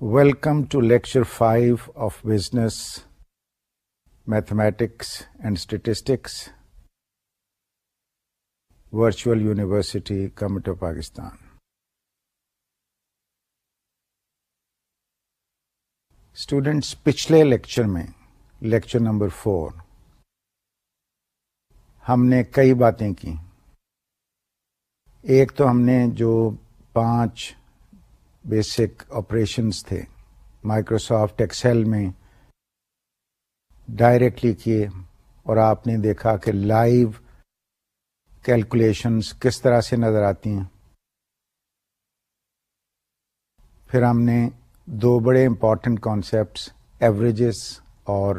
Welcome to lecture five of business mathematics and statistics virtual university government of Pakistan students پچھلے lecture میں lecture number four ہم نے کئی باتیں کی ایک تو ہم نے جو پانچ بیسک آپریشنس تھے۔ مائکروسافٹ ایکسل میں ڈائریکٹلی کیے اور آپ نے دیکھا کہ لائیو کیلکولیشنس کس طرح سے نظر آتی ہیں۔ پھر ہم نے دو بڑے امپورٹنٹ کانسیپٹس، ایوریجز اور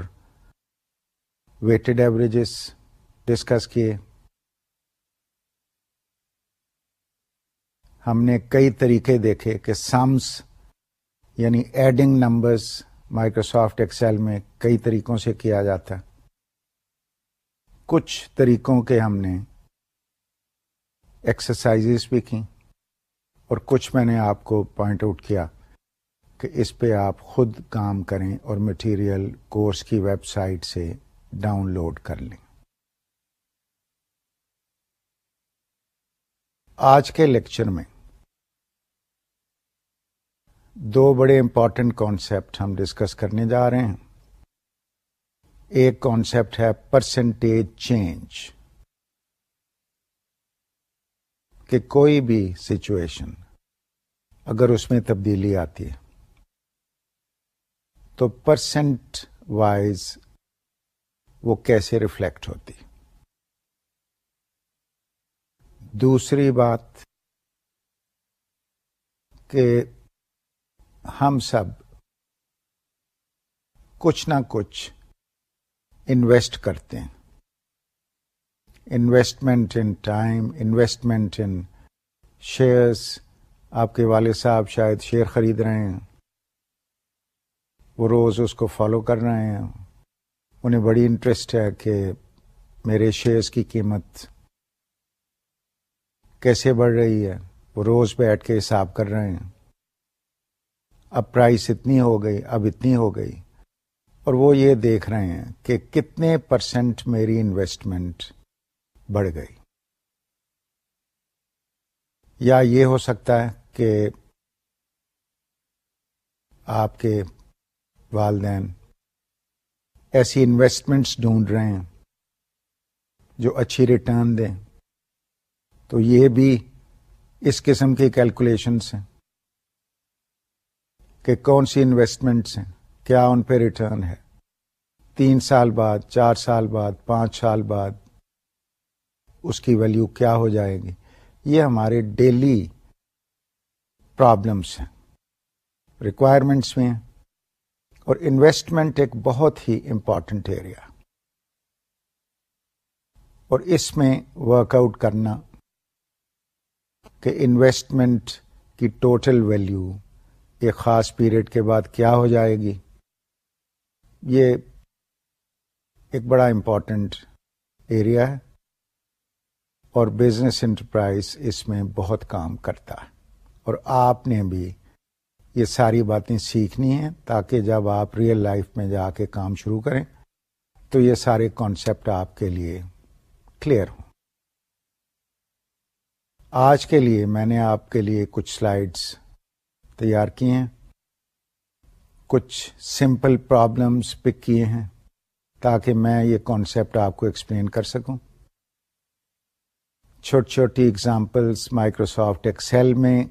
ویٹڈ ایوریجز ڈسکس کیے۔ ہم نے کئی طریقے دیکھے کہ سمس یعنی ایڈنگ نمبرز مائکروسافٹ ایکسل میں کئی طریقوں سے کیا جاتا کچھ طریقوں کے ہم نے ایکسرسائز بھی کی اور کچھ میں نے آپ کو پوائنٹ آؤٹ کیا کہ اس پہ آپ خود کام کریں اور مٹیریل کورس کی ویب سائٹ سے ڈاؤن لوڈ کر لیں۔ آج کے لیکچر میں دو بڑے امپورٹنٹ کانسیپٹ ہم ڈسکس کرنے جا رہے ہیں۔ ایک کانسیپٹ ہے پرسنٹیج چینج کہ کوئی بھی سچویشن اگر اس میں تبدیلی آتی ہے، تو پرسنٹ وائز وہ کیسے ریفلیکٹ ہوتی؟ دوسری بات کہ ہم سب کچھ نہ کچھ انویسٹ کرتے ہیں۔ Investment in time, investment in shares آپ کے والد صاحب شاید شیئر خرید رہے ہیں۔ وہ روز اس کو فالو کر رہے ہیں۔ انہیں بڑی انٹرسٹ ہے کہ میرے شیئرس کی قیمت کیسے بڑھ رہی ہے؟ وہ روز بیٹھ کے حساب کر رہے ہیں۔ اب پرائس اتنی ہو گئی، اب اتنی ہو گئی۔ اور وہ یہ دیکھ رہے ہیں کہ کتنے پرسنٹ میری انویسٹمنٹ بڑھ گئی۔ یا یہ ہو سکتا ہے کہ آپ کے والدین ایسی انویسٹمنٹس ڈھونڈ رہے ہیں جو اچھی ریٹرن دیں۔ تو یہ بھی اس قسم کی کیلکولیشنس ہیں کہ کون سی انویسٹمنٹس ہیں، کیا ان پہ ریٹرن ہے؟ تین سال بعد، چار سال بعد، پانچ سال بعد اس کی ویلیو کیا ہو جائے گی؟ یہ ہمارے ڈیلی پرابلمس ہیں ریکوائرمنٹس میں ہیں، اور انویسٹمنٹ ایک بہت ہی امپورٹنٹ ایریا اور اس میں ورک آؤٹ کرنا کہ انویسٹمنٹ کی ٹوٹل ویلیو ایک خاص پیریڈ کے بعد کیا ہو جائے گی؟ یہ ایک بڑا امپورٹنٹ ایریا ہے اور بزنس انٹرپرائز اس میں بہت کام کرتا ہے اور آپ نے بھی یہ ساری باتیں سیکھنی ہیں تاکہ جب آپ ریئل لائف میں جا کے کام شروع کریں تو یہ سارے کانسیپٹ آپ کے لیے کلیئر ہوں۔ آج کے لیے میں نے آپ کے لیے کچھ سلائڈس تیار کیے ہیں۔ کچھ سمپل پرابلمس پک کیے ہیں تاکہ میں یہ کانسیپٹ آپ کو ایکسپلین کر سکوں۔ چھوٹی چھوٹی اگزامپلس مائکروسافٹ ایکسل میں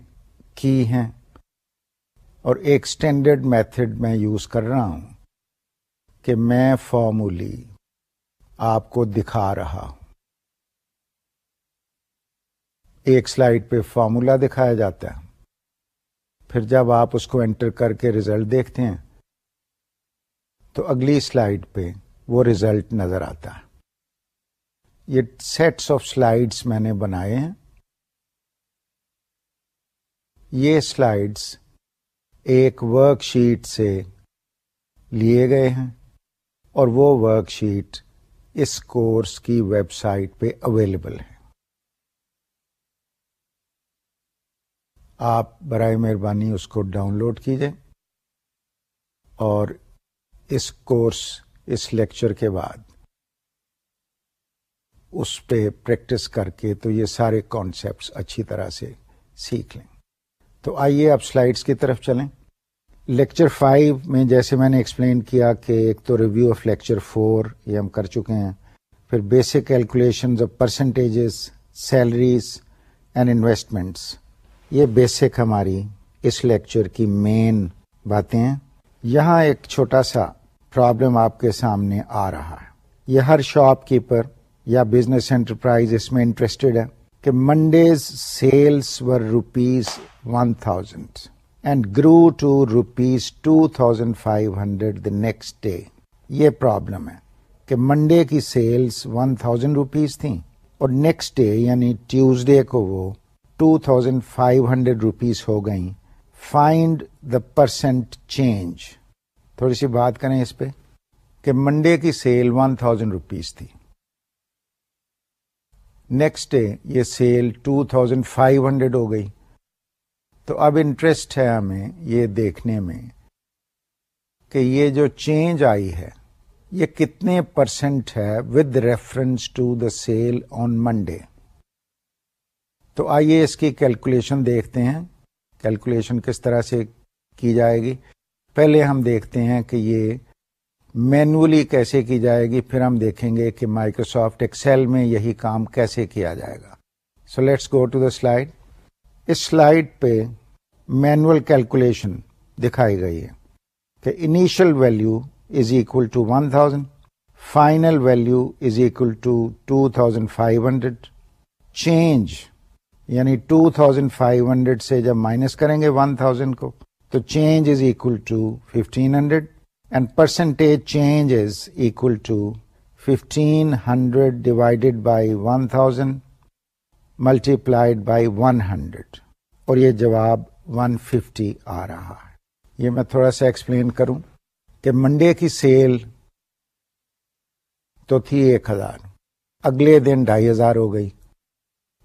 کی ہیں اور ایک اسٹینڈرڈ میتھڈ میں یوز کر رہا ہوں کہ میں فارمولی آپ کو دکھا رہا ہوں۔ ایک سلائڈ پہ فارمولا دکھایا جاتا ہے۔ پھر جب آپ اس کو انٹر کر کے ریزلٹ دیکھتے ہیں، تو اگلی سلائڈ پہ وہ ریزلٹ نظر آتا ہے۔ یہ سیٹس آف سلائڈس میں نے بنائے ہیں۔ یہ سلائڈس ایک ورک شیٹ سے لیے گئے ہیں اور وہ ورک شیٹ اس کورس کی ویب سائٹ پہ اویلیبل ہے۔ آپ برائے مہربانی اس کو ڈاؤن لوڈ کیجیے اور اس کورس، اس لیکچر کے بعد اس پہ پریکٹس کر کے تو یہ سارے کانسیپٹس اچھی طرح سے سیکھ لیں۔ تو آئیے اب سلائڈس کی طرف چلیں۔ لیکچر فائیو میں جیسے میں نے ایکسپلین کیا کہ ایک تو ریویو آف لیکچر فور یہ ہم کر چکے ہیں۔ پھر basic calculation of percentages salaries and investments یہ بیسک ہماری اس لیکچر کی مین باتیں ہیں۔ یہاں ایک چھوٹا سا پرابلم آپ کے سامنے آ رہا ہے۔ یہ ہر شاپ کیپر یا بزنس انٹرپرائز اس میں انٹرسٹڈ ہے کہ Monday's sales were rupees one thousand and grew to rupees two thousand five hundred the next day یہ پرابلم ہے کہ منڈے کی سیلس ون تھاؤزینڈ روپیز تھیں اور نیکسٹ ڈے یعنی ٹیوزڈے کو وہ two thousand five hundred rupees ہو گئیں۔ فائنڈ دا پرسینٹ چینج تھوڑی سی بات کریں اس پہ کہ منڈے کی سیل ون تھاؤزینڈ روپیز تھی۔ نیکسٹ ڈے یہ sale two thousand five hundred ہو گئی۔ تو اب انٹرسٹ ہے ہمیں یہ دیکھنے میں کہ یہ جو چینج آئی ہے، یہ کتنے پرسنٹ ہے with reference to the sale on Monday تو آئیے اس کی کیلکولیشن دیکھتے ہیں۔ کیلکولیشن کس طرح سے کی جائے گی؟ پہلے ہم دیکھتے ہیں کہ یہ مینولی کیسے کی جائے گی، پھر ہم دیکھیں گے کہ مائکروسافٹ ایکسل میں یہی کام کیسے کیا جائے گا۔ So let's go to the slide us slide پہ مینوئل کیلکولیشن دکھائی گئی ہے کہ initial value is equal to one thousand final value is equal to two thousand five hundred change یعنی ٹو تھاؤزینڈ فائیو ہنڈریڈ سے جب minus کریں گے ون تھاؤزینڈ کو، تو change is equal to fifteen hundred and percentage change is equal to fifteen hundred divided by one thousand multiplied plied by one hundred اور یہ جواب ون ففٹی آ رہا ہے۔ یہ میں تھوڑا سا ایکسپلین کروں کہ منڈے کی سیل تو تھی ایک ہزار، اگلے دن ڈھائی ہزار ہو گئی۔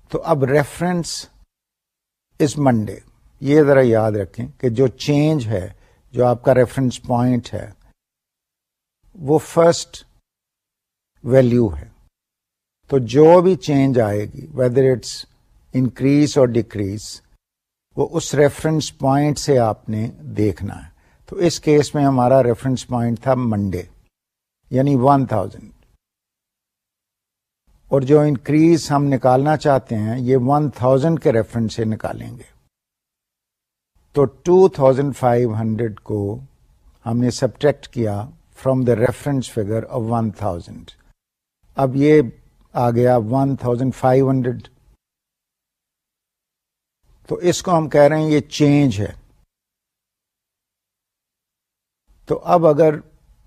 تو اب ریفرنس از منڈے یہ ذرا یاد رکھیں کہ جو چینج ہے، جو آپ کا ریفرنس پوائنٹ ہے، وہ فرسٹ ویلو ہے۔ تو جو بھی چینج آئے گی whether it's increase or decrease وہ اس ریفرنس پوائنٹ سے آپ نے دیکھنا ہے۔ تو اس کیس میں ہمارا ریفرنس پوائنٹ تھا منڈے یعنی ون تھاؤزینڈ اور جو انکریز ہم نکالنا چاہتے ہیں، یہ ون تھاؤزینڈ کے ریفرنس سے نکالیں گے۔ تو ٹو تھاؤزینڈ فائیو ہنڈریڈ کو ہم نے سبٹریکٹ کیا from the reference figure of one thousand اب یہ آ گیا ون تھاؤزینڈ فائیو ہنڈریڈ تو اس کو ہم کہہ رہے ہیں یہ چینج ہے۔ تو اب اگر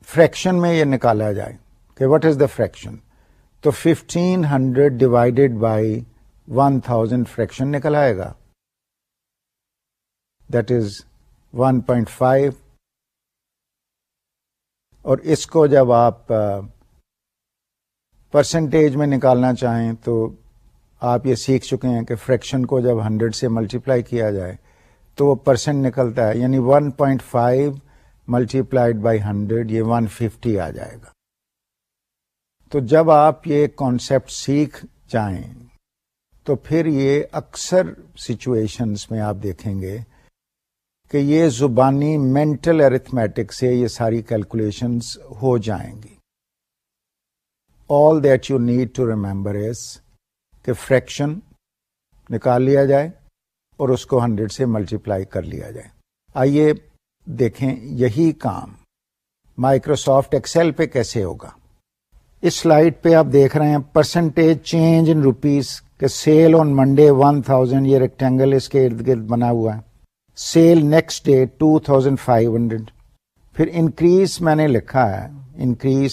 فریکشن میں یہ نکالا جائے کہ وٹ از دا فریکشن تو fifteen hundred divided by one thousand fraction نکل آئے گا۔ That is one point five اور اس کو جب آپ پرسنٹیج میں نکالنا چاہیں تو آپ یہ سیکھ چکے ہیں کہ فریکشن کو جب ہنڈریڈ سے ملٹیپلائی کیا جائے تو وہ پرسنٹ نکلتا ہے یعنی one point five multiply by hundred یہ ون ففٹی آ جائے گا۔ تو جب آپ یہ کانسیپٹ سیکھ جائیں، تو پھر یہ اکثر سچویشنس میں آپ دیکھیں گے کہ یہ زبانی مینٹل ارتھمیٹک سے یہ ساری کیلکولیشنز ہو جائیں گی۔ All that you need to remember is کہ فریکشن نکال لیا جائے اور اس کو ہنڈریڈ سے ملٹیپلائی کر لیا جائے۔ آئیے دیکھیں یہی کام۔ مائکروسافٹ ایکسل پہ کیسے ہوگا؟ اس سلائڈ پہ آپ دیکھ رہے ہیں پرسنٹیج چینج ان روپیز کہ sale on Monday one thousand یہ ریکٹینگل اس کے ارد گرد بنا ہوا ہے۔ Sale next day two thousand five hundred پھر انکریز میں نے لکھا ہے۔ انکریز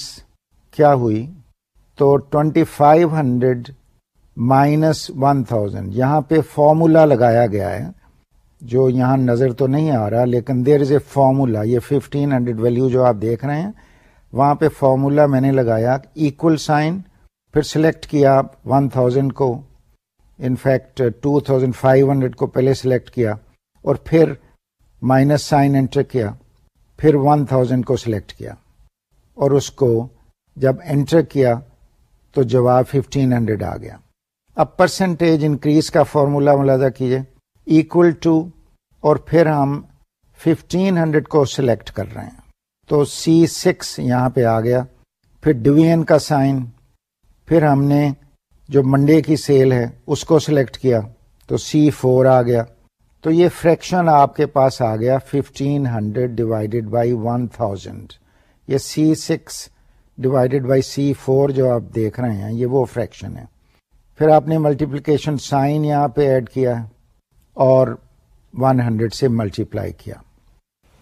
کیا ہوئی؟ تو twenty five hundred minus one thousand یہاں پہ فارمولا لگایا گیا ہے۔ جو یہاں نظر تو نہیں آ رہا، لیکن دیر از اے فارمولا یہ ففٹین ہنڈریڈ ویلو جو آپ دیکھ رہے ہیں وہاں پہ فارمولا میں نے لگایا ایکول سائن پھر سلیکٹ کیا ون تھاؤزینڈ کو in fact two thousand five hundred کو پہلے سلیکٹ کیا، اور پھر مائنس سائن انٹر کیا، پھر ون تھاؤزینڈ کو سلیکٹ کیا، اور اس کو جب انٹر کیا تو جواب ففٹین ہنڈریڈ آ گیا۔ اب پرسنٹیج انکریز کا فارمولا ملازہ کیجیے اکول ٹو اور پھر ہم ففٹین ہنڈریڈ کو سلیکٹ کر رہے ہیں۔ تو سی سکس یہاں پہ آ گیا۔ پھر ڈویژن کا سائن۔ پھر ہم نے جو منڈے کی سیل ہے، اس کو سلیکٹ کیا۔ تو سی فور آ گیا۔ تو یہ فریکشن آپ کے پاس آ گیا۔ Fifteen hundred divided by one thousand یہ C six divided by C four جو آپ دیکھ رہے ہیں، یہ وہ فریکشن ہے۔ پھر آپ نے ملٹیپلیکیشن سائن یہاں پہ ایڈ کیا اور ون ہنڈریڈ سے ملٹیپلائی کیا۔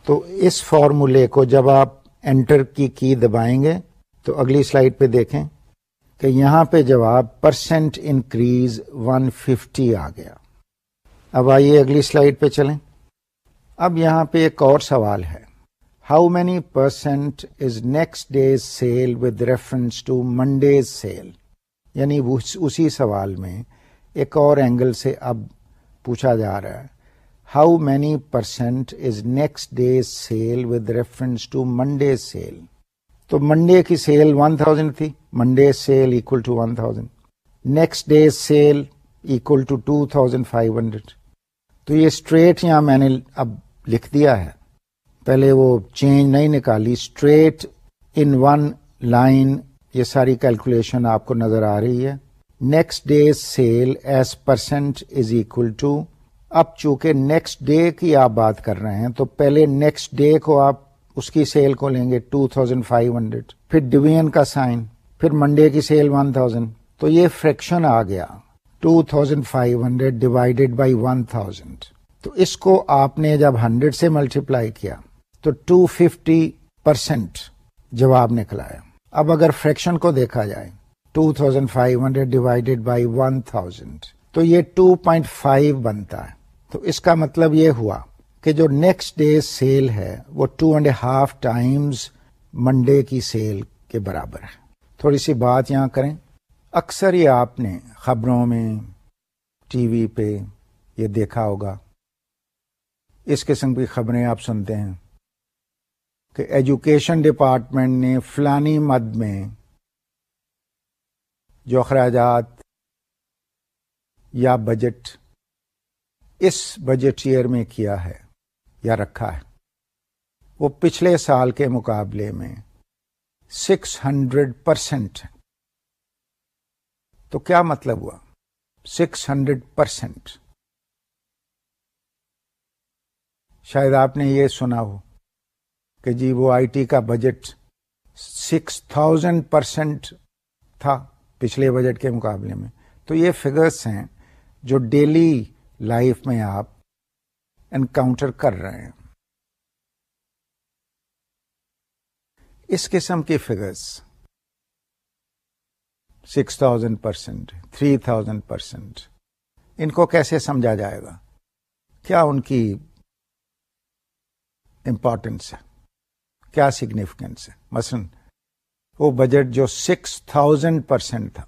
تو اس فارمولے کو جب آپ انٹر کی کی دبائیں گے، تو اگلی سلائڈ پہ دیکھیں کہ یہاں پہ جواب پرسینٹ انکریز 150 آ گیا۔ اب آئیے اگلی سلائڈ پہ چلیں۔ اب یہاں پہ ایک اور سوال ہے۔ How many percent is next day's sale with reference to Monday's sale یعنی اسی سوال میں ایک اور اینگل سے اب پوچھا جا رہا ہے۔ How many percent is next day's sale with reference to Monday sale تو منڈے کی سیل ون تھاؤزینڈ تھی Monday sale equal to one thousand next day's sale equal to two thousand five hundred تو یہ street یہاں میں نے اب لکھ دیا ہے۔ پہلے وہ چینج نہیں نکالی اسٹریٹ ان ون لائن یہ ساری کیلکولیشن آپ کو نظر آ رہی ہے۔ Next day's sale as percent is equal to اب چونکہ نیکسٹ ڈے کی آپ بات کر رہے ہیں، تو پہلے نیکسٹ ڈے کو آپ اس کی سیل کو لیں گے ٹو تھاؤزینڈ فائیو ہنڈریڈ پھر ڈویژن کا سائن پھر منڈے کی سیل ون تھاؤزینڈ تو یہ فریکشن آ گیا۔ Two thousand five hundred divided by one thousand تو اس کو آپ نے جب ہنڈریڈ سے ملٹیپلائی کیا، تو ٹو ففٹی پرسینٹ جواب نکلایا اب اگر فریکشن کو دیکھا جائے two thousand five hundred divided by one thousand تو یہ ٹو پوائنٹ فائیو بنتا ہے۔ تو اس کا مطلب یہ ہوا کہ جو نیکسٹ ڈے سیل ہے، وہ two and half times Monday کی سیل کے برابر ہے۔ تھوڑی سی بات یہاں کریں۔ اکثر یہ آپ نے خبروں میں ٹی وی پہ یہ دیکھا ہوگا۔ اس قسم کی خبریں آپ سنتے ہیں کہ ایجوکیشن ڈپارٹمنٹ نے فلانی مد میں جو اخراجات یا بجٹ اس بجٹ ایئر میں کیا ہے یا رکھا ہے؟ وہ پچھلے سال کے مقابلے میں سکس ہنڈریڈ پرسینٹ تو کیا مطلب ہوا؟ سکس ہنڈریڈ پرسینٹ شاید آپ نے یہ سنا ہو کہ جی وہ آئی ٹی کا بجٹ سکس تھاؤزینڈ پرسینٹ تھا پچھلے بجٹ کے مقابلے میں۔ تو یہ فگرس ہیں جو ڈیلی لائف میں آپ انکاؤنٹر کر رہے ہیں۔ اس قسم کی figures six thousand percent three thousand percent ان کو کیسے سمجھا جائے گا؟ کیا ان کی امپورٹینس ہے؟ کیا سگنیفیکینس ہے؟ مثلا وہ بجٹ جو سکس تھاؤزینڈ پرسینٹ تھا،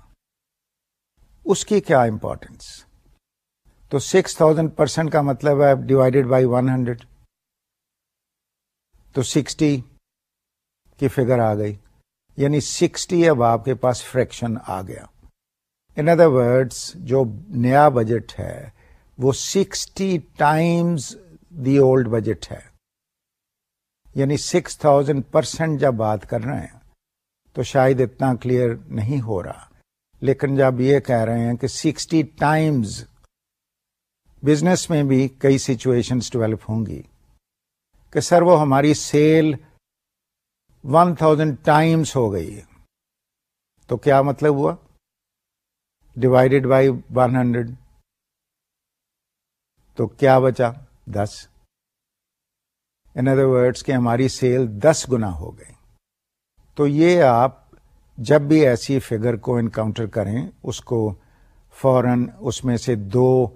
اس کی کیا امپورٹینس تو سکس تھاؤزینڈ پرسینٹ کا مطلب ہے ڈیوائڈیڈ بائی ون ہنڈریڈ تو سکسٹی کی فگر آ گئی. یعنی سکسٹی اب آپ کے پاس فریکشن آ گیا. ان ادر ورڈس جو نیا بجٹ ہے، وہ sixty times the old budget ہے. یعنی سکس تھاؤزینڈ پرسینٹ جب بات کر رہے ہیں، تو شاید اتنا کلیئر نہیں ہو رہا. لیکن جب یہ کہہ رہے ہیں کہ سکسٹی ٹائمز بزنس میں بھی کئی سچویشنز ڈیولپ ہوں گی کہ سر وہ ہماری سیل ون تھاؤزینڈ ٹائمس ہو گئی ہے۔ تو کیا مطلب ہوا؟ ڈیوائڈیڈ بائی ون ہنڈریڈ تو کیا بچا؟ دس۔ ان ادر ورڈس کہ ہماری سیل دس گنا ہو گئی۔ تو یہ آپ جب بھی ایسی فگر کو انکاؤنٹر کریں، اس کو فوراً اس میں سے دو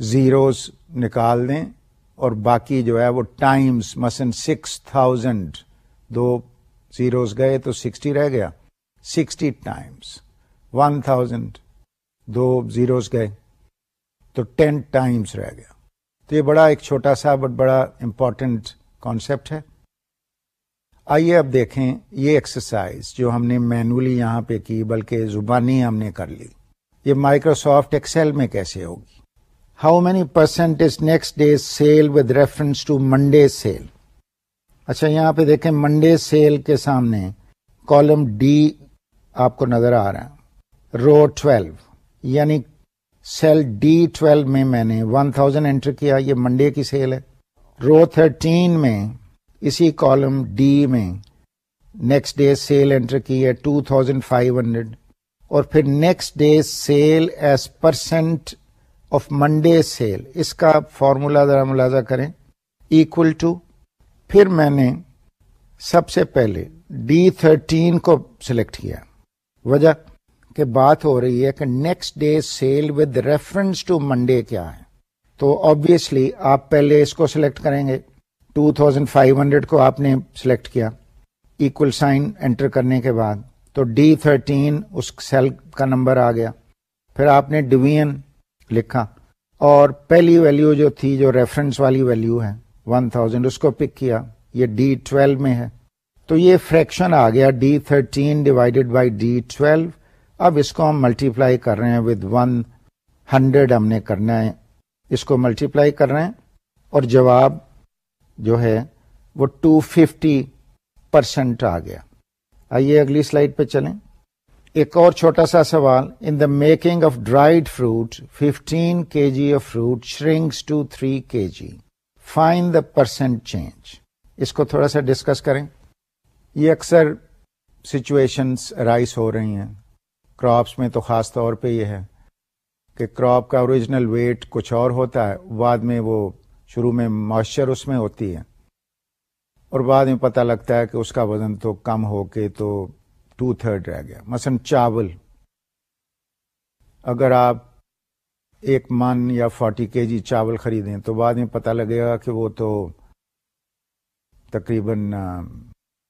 زیروز نکال دیں اور باقی جو ہے وہ ٹائمز مثلا سکس تھاؤزینڈ دو زیروز گئے تو سکسٹی رہ گیا. سکسٹی ٹائمس ون تھاؤزینڈ دو زیروز گئے تو ٹین ٹائمس رہ گیا. تو یہ بڑا ایک چھوٹا سا بٹ بڑا امپورٹنٹ کانسیپٹ ہے. آئیے اب دیکھیں یہ ایکسرسائز جو ہم نے مینولی یہاں پہ کی بلکہ زبانی ہم نے کر لی. یہ مائکروسافٹ ایکسل میں کیسے ہوگی؟ How many percent is next day sale with reference to Monday sale اچھا یہاں پہ دیکھیں منڈے سیل کے سامنے کالم ڈی آپ کو نظر آ رہا ہے۔ رو ٹویلو یعنی سیل ڈی ٹویلو میں میں نے ون تھاؤزینڈ انٹر کیا، یہ منڈے کی سیل ہے۔ رو تھرٹین میں اسی کالم ڈی میں نیکسٹ ڈے سیل انٹر کی ہے ٹو تھاؤزینڈ فائیو ہنڈریڈ اور پھر next day sale as percent of Monday sale اس کا فارمولا ذرا ملازہ کریں. اکول ٹو پھر میں نے سب سے پہلے ڈی تھرٹین کو سلیکٹ کیا. وجہ کہ بات ہو رہی ہے کہ next day sale with reference to Monday کیا ہے. تو آبیسلی آپ پہلے اس کو سلیکٹ کریں گے. ٹو تھاؤزینڈ فائیو ہنڈریڈ کو آپ نے سلیکٹ کیا. ایکول سائن انٹر کرنے کے بعد. تو ڈی تھرٹین اس سیل کا نمبر آ گیا. پھر آپ نے ڈویژن لکھا۔ اور پہلی ویلیو جو تھی، جو ریفرنس والی ویلیو ہے ون تھاؤزینڈ اس کو پک کیا۔ یہ ڈی ٹویلو میں ہے۔ تو یہ فریکشن آ گیا۔ D thirteen divided by D twelve اب اس کو ہم ملٹی پلائی کر رہے ہیں ود ون ہنڈریڈ ہم نے کرنا ہے۔ اس کو ملٹی پلائی کر رہے ہیں۔ اور جواب جو ہے، وہ ٹو ففٹی پرسینٹ آ گیا۔ آئیے اگلی سلائڈ پہ چلیں۔ ایک اور چھوٹا سا سوال in the making of dried fruit fifteen K G of fruit shrinks to three K G find the percent change اس کو تھوڑا سا ڈسکس کریں۔ یہ اکثر سچویشنس رائس ہو رہی ہیں۔ کراپس میں تو خاص طور پہ یہ ہے کہ کراپ کا اوریجنل ویٹ کچھ اور ہوتا ہے۔ بعد میں وہ شروع میں مائسچر اس میں ہوتی ہے۔ اور بعد میں پتہ لگتا ہے کہ اس کا وزن تو کم ہو کے تو ٹو تھرڈ رہ گیا۔ مثلا چاول۔ اگر آپ ایک من یا فورٹی کے جی چاول خریدیں تو بعد میں پتہ لگے گا کہ وہ تو تقریباً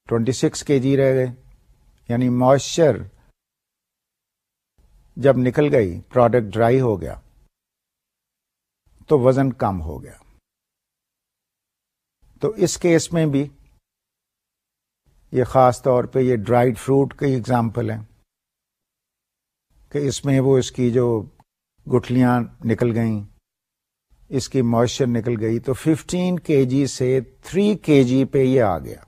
ٹوینٹی سکس کے جی رہ گئے۔ یعنی موئسچر جب نکل گئی پروڈکٹ ڈرائی ہو گیا، تو وزن کم ہو گیا۔ تو اس کیس میں بھی یہ خاص طور پہ یہ ڈرائیڈ فروٹ کی اگزامپل ہے کہ اس میں وہ اس کی جو گٹھلیاں نکل گئیں، اس کی موئسچر نکل گئی تو ففٹین کے جی سے تھری کے جی پہ یہ آ گیا۔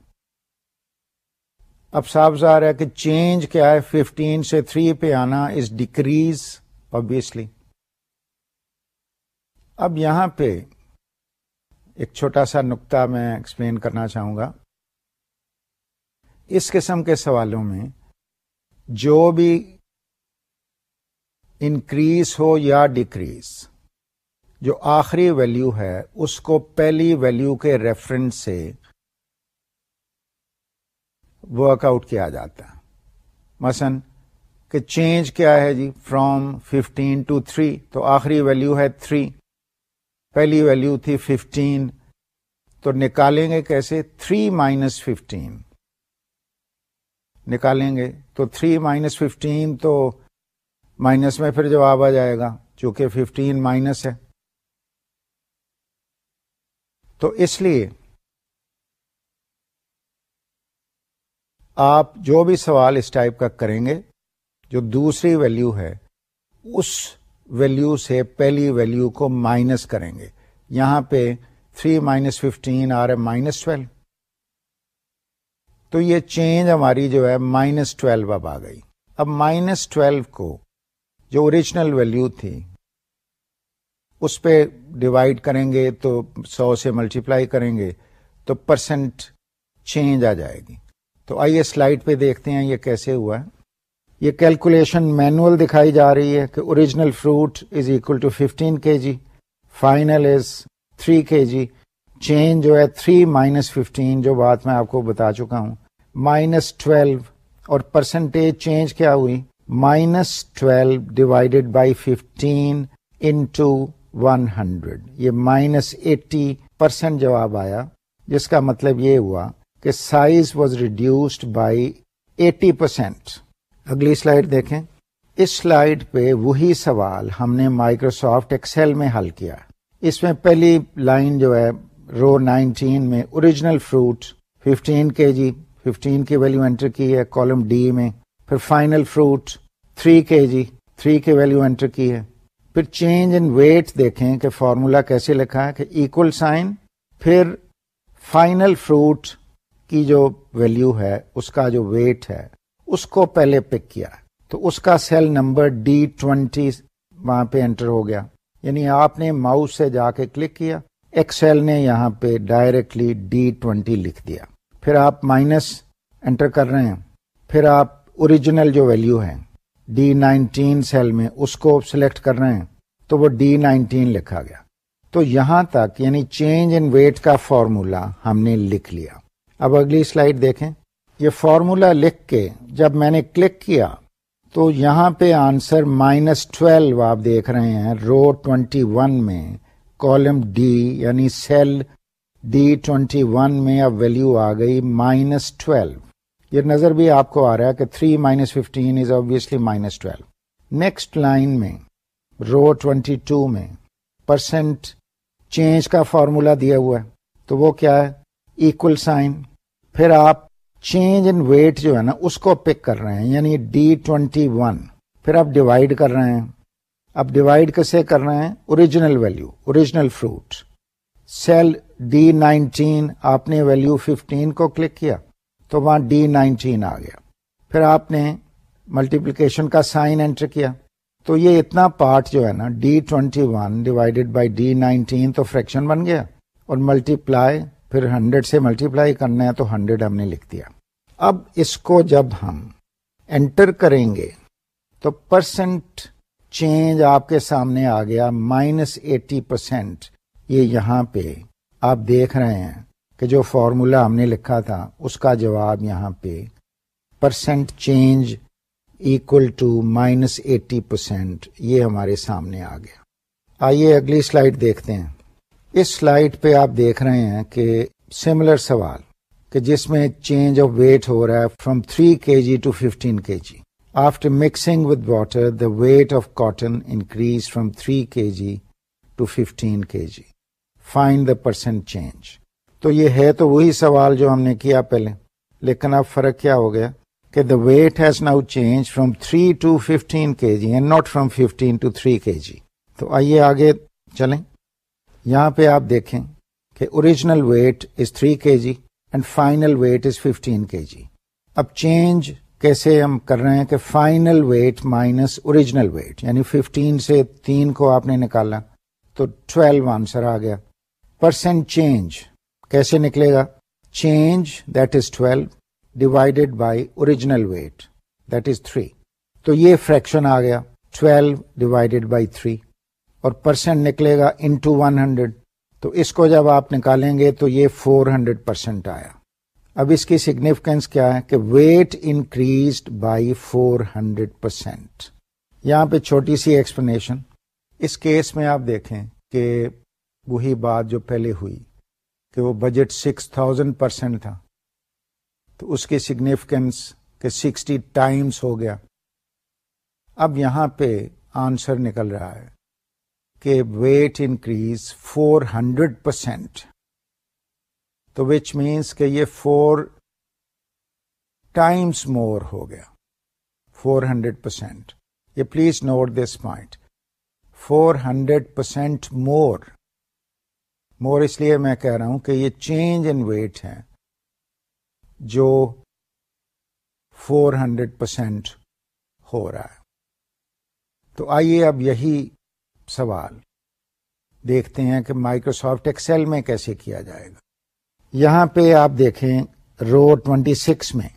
اب صاف ظاہر ہے کہ چینج کیا ہے ففٹین سے تھری پہ آنا از ڈیکریز اوبیسلی اب یہاں پہ ایک چھوٹا سا نقطہ میں ایکسپلین کرنا چاہوں گا۔ اس قسم کے سوالوں میں جو بھی انکریز ہو یا ڈیکریز جو آخری ویلیو ہے، اس کو پہلی ویلیو کے ریفرنس سے ورک آؤٹ کیا جاتا ہے۔ مثلا کہ چینج کیا ہے جی؟ فرام ففٹین ٹو تھری تو آخری ویلیو ہے تھری پہلی ویلیو تھی ففٹین تو نکالیں گے کیسے؟ تھری مائنس ففٹین نکالیں گے۔ تو تھری مائنس ففٹین تو مائنس میں پھر جواب آ جائے گا، چونکہ ففٹین مائنس ہے۔ تو اس لیے آپ جو بھی سوال اس ٹائپ کا کریں گے، جو دوسری ویلیو ہے، اس ویلیو سے پہلی ویلیو کو مائنس کریں گے۔ یہاں پہ three minus fifteen are a minus twelve تو یہ چینج ہماری جو ہے مائنس ٹویلو اب آ گئی۔ اب مائنس ٹویلو کو جو اوریجنل ویلو تھی، اس پہ ڈیوائڈ کریں گے تو سو سے ملٹیپلائی کریں گے تو پرسنٹ چینج آ جائے گی۔ تو آئیے سلائڈ پہ دیکھتے ہیں یہ کیسے ہوا۔ ہے یہ کیلکولیشن مینوئل دکھائی جا رہی ہے کہ original fruit is equal to fifteen K G final is three K G change جو ہے تھری مائنس ففٹین جو بات میں آپ کو بتا چکا ہوں۔ مائنس ٹویلو اور پرسنٹیج چینج کیا ہوئی? Minus twelve divided by fifteen into one hundred یہ مائنس ایٹی پرسینٹ جواب آیا، جس کا مطلب یہ ہوا کہ size was reduced by eighty percent اگلی سلائڈ دیکھیں۔ اس سلائڈ پہ وہی سوال ہم نے مائکروسافٹ ایکسل میں حل کیا۔ اس میں پہلی لائن جو ہے رو نائنٹین میں original fruit fifteen K G 15 کی ویلیو انٹر کی ہے کالم ڈی میں، پھر فائنل فروٹ 3 کے جی 3 کی ویلیو انٹر کی ہے. پھر چینج ان ویٹ دیکھیں کہ فارمولا کیسے لکھا ہے کہ ایکول سائن پھر فائنل فروٹ کی جو ویلیو ہے، اس کا جو ویٹ ہے، اس کو پہلے پک کیا تو اس کا سیل نمبر ڈی ٹوینٹی وہاں پہ انٹر ہو گیا. یعنی آپ نے ماؤس سے جا کے کلک کیا ایکسل نے یہاں پہ ڈائریکٹلی ڈی ٹوینٹی لکھ دیا. پھر آپ مائنس انٹر کر رہے ہیں۔ پھر آپ اوریجنل جو ویلو ہے ڈی نائنٹین سیل میں اس کو سلیکٹ کر رہے ہیں۔ تو وہ ڈی نائنٹین لکھا گیا۔ تو یہاں تک یعنی چینج ان ویٹ کا فارمولا ہم نے لکھ لیا۔ اب اگلی سلائڈ دیکھیں۔ یہ فارمولا لکھ کے جب میں نے کلک کیا، تو یہاں پہ آنسر مائنس ٹویلو آپ دیکھ رہے ہیں۔ رو ٹوینٹی ون میں کالم ڈی یعنی سیل ڈی ٹوینٹی ون میں اب ویلو آ گئی مائنس ٹویلو یہ نظر بھی آپ کو آ رہا ہے کہ three minus fifteen is obviously minus twelve next line میں رو ٹوینٹی ٹو میں پرسینٹ چینج کا فارمولا دیا ہوا ہے. تو وہ کیا ہے? ایکول سائن پھر آپ چینج ان ویٹ جو ہے نا، اس کو پک کر رہے ہیں. یعنی ڈی ٹوینٹی ون پھر آپ ڈیوائڈ کر رہے ہیں. اب ڈیوائڈ کیسے کر رہے ہیں؟ Original value original fruit cell D nineteen آپ نے ویلو ففٹین کو کلک کیا تو وہاں ڈی نائنٹین آ گیا۔ پھر آپ نے ملٹیپلیکیشن کا سائن انٹر کیا۔ تو یہ اتنا پارٹ جو ہے نا D twenty one divided by D nineteen تو فریکشن بن گیا اور ملٹی پلائی پھر ہنڈریڈ سے ملٹی پلائی کرنا ہے تو ہنڈریڈ ہم نے لکھ دیا۔ اب اس کو جب ہم انٹر کریں گے تو پرسنٹ چینج آپ کے سامنے آ گیا مائنس ایٹی پرسینٹ یہ یہاں پہ آپ دیکھ رہے ہیں کہ جو فارمولا ہم نے لکھا تھا، اس کا جواب یہاں پہ percent change equal to minus eighty percent یہ ہمارے سامنے آ گیا۔ آئیے اگلی سلائڈ دیکھتے ہیں۔ اس سلائڈ پہ آپ دیکھ رہے ہیں کہ سملر سوال کہ جس میں چینج آف ویٹ ہو رہا ہے فروم 3 کے G to fifteen K G after mixing with water the weight of cotton increase from 3 K G to fifteen K G find the percent change تو یہ ہے تو وہی سوال جو ہم نے کیا پہلے۔ لیکن اب فرق کیا ہو گیا کہ the weight has now change from 3 to fifteen K G and not from fifteen to three K G تو آئیے آگے چلیں۔ یہاں پہ آپ دیکھیں کہ original weight is three K G and final weight is fifteen K G اب چینج کیسے ہم کر رہے ہیں کہ final weight minus original weight یعنی ففٹین سے تین کو آپ نے نکالا تو ٹویلو آنسر آ گیا۔ پرسینٹ چینج کیسے نکلے گا؟ Change that is twelve divided by original weight that is three تو یہ فریکشن آ گیا. ٹویلو ڈیوائڈیڈ بائی تھری اور پرسینٹ نکلے گا انٹو ون ہنڈریڈ تو اس کو جب آپ نکالیں گے تو یہ فور ہنڈریڈ پرسینٹ آیا. اب اس کی سگنیفیکینس کیا ہے؟ کہ weight increased by four hundred percent یہاں پہ چھوٹی سی ایکسپلینیشن اس کیس میں آپ دیکھیں کہ وہی بات جو پہلے ہوئی کہ وہ بجٹ سکس تھاؤزینڈ پرسینٹ تھا۔ تو اس کی سگنیفیکینس کہ سکسٹی ٹائمس ہو گیا۔ اب یہاں پہ آنسر نکل رہا ہے کہ weight increase four hundred percent تو وچ مینس کہ یہ فور ٹائمس مور ہو گیا۔ فور ہنڈریڈ پرسینٹ یہ please note this point four hundred percent more more اس لیے میں کہہ رہا ہوں کہ یہ چینج ان ویٹ ہے جو فور ہنڈریڈ پرسینٹ ہو رہا ہے۔ تو آئیے اب یہی سوال، دیکھتے ہیں کہ مائکروسافٹ ایکسل میں کیسے کیا جائے گا۔ یہاں پہ آپ دیکھیں رو ٹوینٹی سکس میں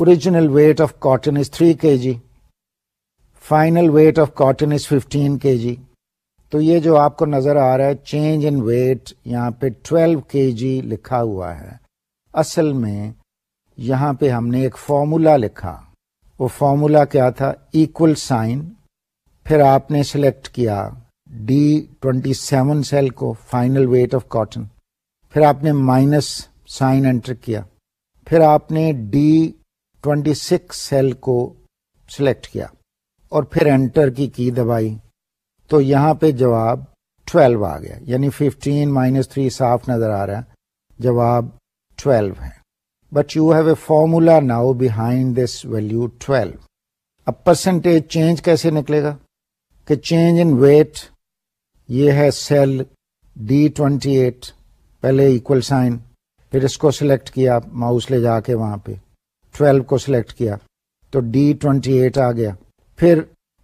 original weight of cotton is three K G final weight of cotton is fifteen K G تو یہ جو آپ کو نظر آ رہا ہے چینج ان ویٹ یہاں پہ ٹویلو کے جی لکھا ہوا ہے۔ اصل میں یہاں پہ ہم نے ایک فارمولا لکھا۔ وہ فارمولا کیا تھا؟ ایکول سائن پھر آپ نے سلیکٹ کیا ڈی ٹوینٹی سیون سیل کو فائنل ویٹ آف کاٹن پھر آپ نے مائنس سائن انٹر کیا۔ پھر آپ نے ڈی ٹوینٹی سکس سیل کو سلیکٹ کیا۔ اور پھر انٹر کی کی دبائی۔ تو یہاں پہ جواب ٹویلو آ گیا۔ یعنی ففٹین مائنس تھری صاف نظر آ رہا ہے۔ جواب ٹویلو ہے۔ But you have a formula now behind this value 12. اب پرسنٹیج چینج کیسے نکلے گا؟ کہ چینج ان ویٹ یہ ہے سیل ڈی ٹوینٹی ایٹ پہلے اکول سائن پھر اس کو سلیکٹ کیا ماؤس لے جا کے وہاں پہ۔ ٹویلو کو سلیکٹ کیا۔ تو ڈی ٹوینٹی ایٹ آ گیا۔ پھر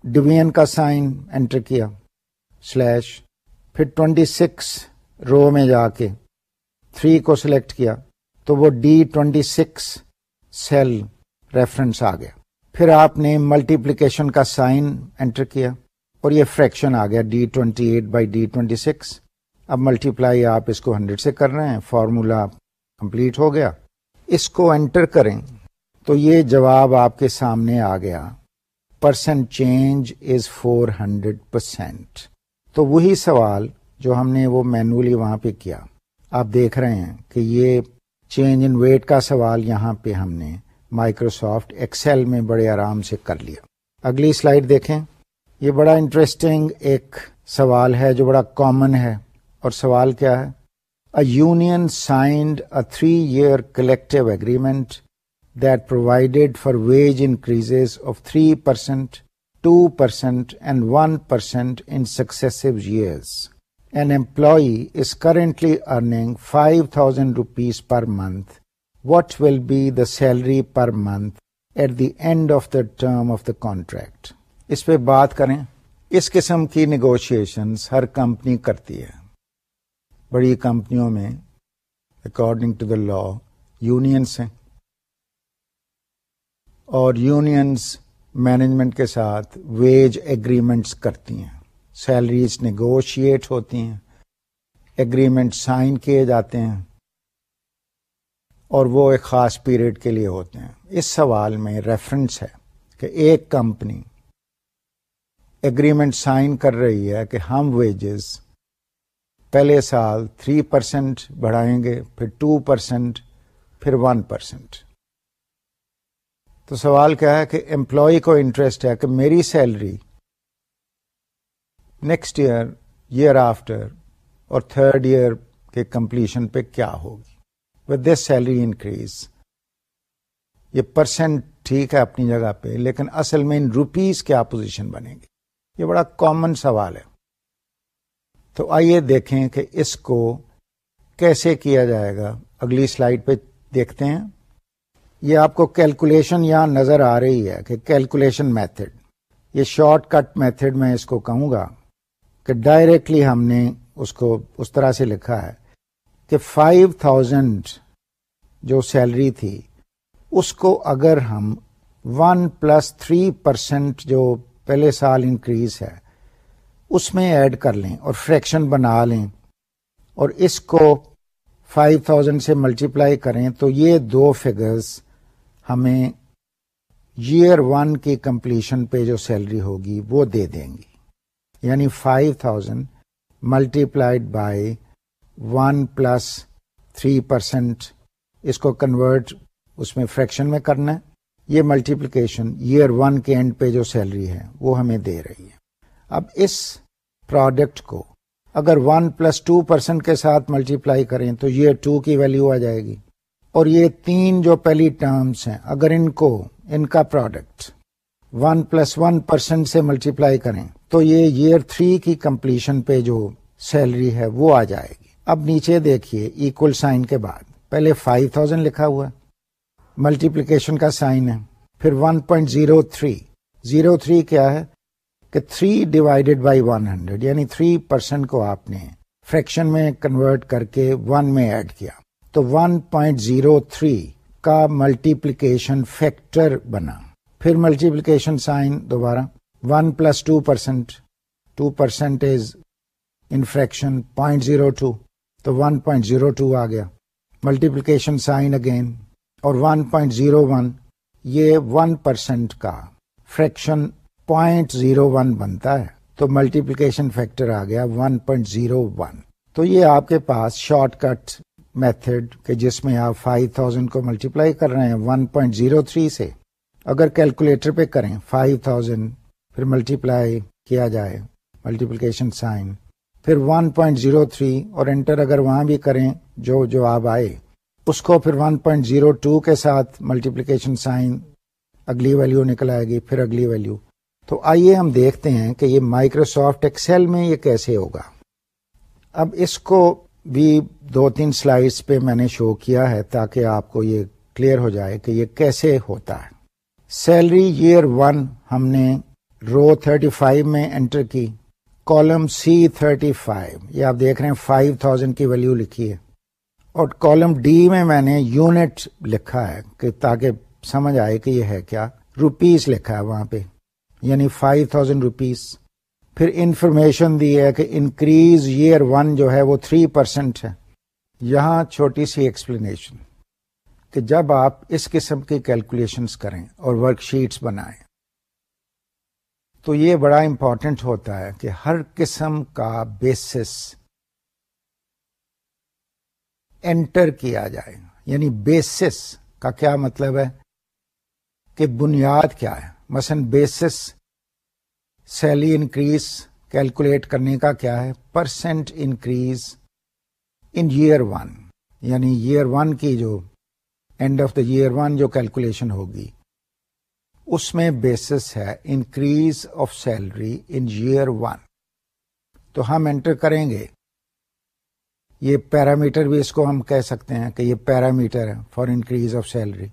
ڈویژن کا سائن انٹر کیا سلیش پھر ٹوینٹی سکس رو میں جا کے تھری کو سلیکٹ کیا تو وہ D twenty six cell reference آ گیا پھر آپ نے ملٹیپلیکیشن کا سائن انٹر کیا اور یہ فریکشن آ گیا D twenty eight by D twenty six اب ملٹیپلائی آپ اس کو ہنڈریڈ سے کر رہے ہیں فارمولا کمپلیٹ ہو گیا اس کو انٹر کریں تو یہ جواب آپ کے سامنے آ گیا percent change is four hundred percent تو وہی سوال جو ہم نے وہ مینولی وہاں پہ کیا۔ آپ دیکھ رہے ہیں کہ یہ چینج ان ویٹ کا سوال یہاں پہ ہم نے مائکروسافٹ ایکسل میں بڑے آرام سے کر لیا۔ اگلی سلائڈ دیکھیں۔ یہ بڑا انٹرسٹنگ ایک سوال ہے جو بڑا کامن ہے۔ اور سوال کیا ہے؟ A union signed a three year collective agreement that provided for wage increase of three percent two percent and one percent in successive years an employee is currently earning five thousand rupees per month what will be the salary per month at the end of the term of the contract اس پہ بات کریں۔ اس قسم کی negotiation ہر company کرتی ہے۔ بڑی کمپنیوں میں according to the law unions ہیں۔ اور یونینس مینجمنٹ کے ساتھ ویج ایگریمنٹس کرتی ہیں۔ سیلریز نیگوشیٹ ہوتی ہیں۔ ایگریمنٹ سائن کیے جاتے ہیں۔ اور وہ ایک خاص پیریڈ کے لیے ہوتے ہیں۔ اس سوال میں ریفرنس ہے کہ ایک کمپنی اگریمنٹ سائن کر رہی ہے کہ ہم ویجز پہلے سال تھری پرسینٹ بڑھائیں گے، پھر ٹو پرسینٹ پھر ون پرسینٹ تو سوال کیا ہے کہ امپلائی کو انٹرسٹ ہے کہ میری salary next year year after اور تھرڈ ایئر کے کمپلیشن پہ کیا ہوگی؟ دس سیلری انکریز یہ پرسینٹ ٹھیک ہے اپنی جگہ پہ، لیکن اصل میں ان روپیز کیا پوزیشن بنے گی یہ بڑا کامن سوال ہے۔ تو آئیے دیکھیں کہ اس کو کیسے کیا جائے گا۔ اگلی سلائڈ پہ دیکھتے ہیں۔ یہ آپ کو کیلکولیشن یہاں نظر آ رہی ہے کہ کیلکولیشن میتھڈ یہ شارٹ کٹ میتھڈ میں اس کو کہوں گا کہ ڈائریکٹلی ہم نے اس کو اس طرح سے لکھا ہے کہ فائیو تھاؤزینڈ جو سیلری تھی، اس کو اگر ہم ون پلس تھری پرسینٹ جو پہلے سال انکریز ہے، اس میں ایڈ کر لیں اور فریکشن بنا لیں اور اس کو فائیو تھاؤزینڈ سے ملٹیپلائی کریں تو یہ دو فگرز ہمیں ایئر ون کی کمپلیشن پہ جو سیلری ہوگی وہ دے دیں گی یعنی five thousand multiplied by one plus three percent اس کو کنورٹ اس میں فریکشن میں کرنا ہے۔ یہ ملٹیپلیکیشن ایئر ون کے اینڈ پہ جو سیلری ہے وہ ہمیں دے رہی ہے۔ اب اس پروڈکٹ کو اگر ون پلس ٹو پرسینٹ کے ساتھ ملٹیپلائی کریں تو یہ ٹو کی ویلو آ جائے گی۔ اور یہ تین جو پہلی ٹرمس ہیں، اگر ان کو، ان کا product one plus one percent سے ملٹیپلائی کریں، تو یہ ایئر تھری کی کمپلیشن پہ جو سیلری ہے، وہ آ جائے گی۔ اب نیچے دیکھیے ایکول سائن کے بعد۔ پہلے فائیو تھاؤزینڈ لکھا ہوا ملٹیپلیکیشن کا سائن ہے۔ پھر one point zero three zero three کیا ہے؟ کہ three divided by one hundred یعنی تھری پرسینٹ کو آپ نے فریکشن میں کنورٹ کر کے ون میں ایڈ کیا۔ تو ون پوائنٹ زیرو تھری کا ملٹیپلیکیشن فیکٹر بنا۔ پھر ملٹیپلیکیشن سائن دوبارہ۔ One plus two percent two percent is in fraction point zero two تو 1.02 پوائنٹ زیرو ٹو آ گیا۔ ملٹیپلیکیشن سائن اگین اور 1.01 پوائنٹ زیرو ون یہ ون پرسینٹ کا فریکشن پوائنٹ زیرو ون بنتا ہے۔ تو ملٹیپلیکیشن فیکٹر آ گیا 1.01 پوائنٹ زیرو ون تو یہ آپ کے پاس شارٹ کٹ میتھڈ کہ جس میں آپ 5000 کو ملٹیپلائی کر رہے ہیں 1.03 سے اگر کیلکولیٹر پہ کریں 5000 پھر ملٹیپلائی کیا جائے ملٹیپلیکیشن سائن پھر 1.03 اور انٹر اگر وہاں بھی کریں جو جواب آئے اس کو پھر 1.02 کے ساتھ ملٹیپلیکیشن سائن اگلی ویلیو نکل آئے گی پھر اگلی ویلیو تو آئیے ہم دیکھتے ہیں کہ یہ مائکروسافٹ ایکسل میں یہ کیسے ہوگا۔ اب اس کو بھی دو تین سلائڈس پہ میں نے شو کیا ہے تاکہ آپ کو یہ کلیئر ہو جائے کہ یہ کیسے ہوتا ہے۔ سیلری ایئر ون ہم نے رو 35 میں انٹر کی۔ کالم سی 35 یہ آپ دیکھ رہے ہیں 5000 کی ویلیو لکھی ہے۔ اور کالم ڈی میں میں نے یونٹ لکھا ہے کہ تاکہ سمجھ آئے کہ یہ ہے کیا۔ روپیز لکھا ہے وہاں پہ۔ یعنی 5000 تھاؤزینڈ روپیز پھر انفارمیشن دی ہے کہ انکریز ایئر ون جو ہے وہ تھری پرسینٹ ہے۔ یہاں چھوٹی سی ایکسپلینیشن کہ جب آپ اس قسم کی کیلکولیشنس کریں اور ورک شیٹس بنائیں، تو یہ بڑا امپورٹنٹ ہوتا ہے کہ ہر قسم کا بیسس انٹر کیا جائے۔ یعنی بیسس کا کیا مطلب ہے؟ کہ بنیاد کیا ہے؟ مثلا بیسس سیلی انکریز کیلکولیٹ کرنے کا کیا ہے؟ Percent increase in year one یعنی ایئر ون کی جو end of the year one جو کیلکولیشن ہوگی، اس میں بیسس ہے increase of salary in year one تو ہم انٹر کریں گے۔ یہ پیرامیٹر بھی اس کو ہم کہہ سکتے ہیں کہ یہ پیرامیٹر ہے فار انکریز آف سیلری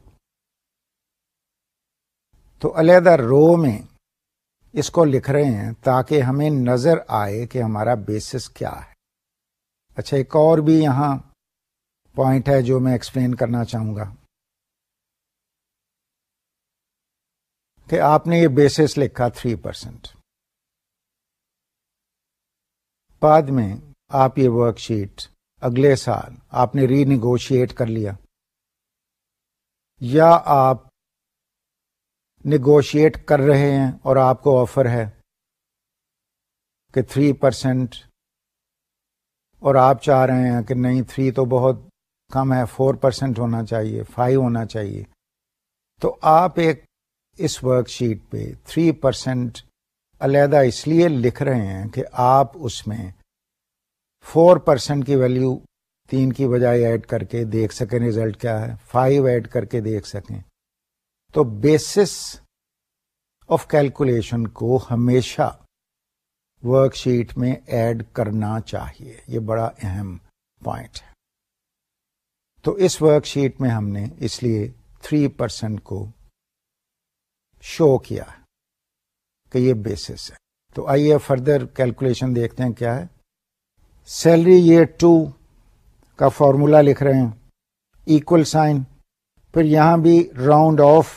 تو علیحدہ رو میں اس کو لکھ رہے ہیں تاکہ ہمیں نظر آئے کہ ہمارا بیسس کیا ہے۔ اچھا ایک اور بھی یہاں پوائنٹ ہے جو میں ایکسپلین کرنا چاہوں گا کہ آپ نے یہ بیسس لکھا تھری پرسینٹ بعد میں آپ یہ ورک شیٹ اگلے سال آپ نے ری نیگوشیٹ کر لیا۔ یا آپ نیگوشیٹ کر رہے ہیں اور آپ کو آفر ہے کہ تھری پرسینٹ اور آپ چاہ رہے ہیں کہ نہیں تھری تو بہت کم ہے فور پرسینٹ ہونا چاہیے فائیو ہونا چاہیے۔ تو آپ ایک اس ورک شیٹ پہ تھری پرسینٹ علیحدہ اس لیے لکھ رہے ہیں کہ آپ اس میں فور پرسینٹ کی ویلو تین کی بجائے ایڈ کر کے دیکھ سکیں ریزلٹ کیا ہے؟ فائیو ایڈ کر کے دیکھ سکیں۔ تو بیسس آف کیلکولیشن کو ہمیشہ ورک شیٹ میں ایڈ کرنا چاہیے۔ یہ بڑا اہم پوائنٹ ہے۔ تو اس ورک شیٹ میں ہم نے اس لیے تھری پرسینٹ کو شو کیا کہ یہ بیسس ہے۔ تو آئیے فردر کیلکولیشن دیکھتے ہیں کیا ہے۔ سیلری یہ ٹو کا فارمولا لکھ رہے ہیں۔ ایکول سائن پھر یہاں بھی راؤنڈ آف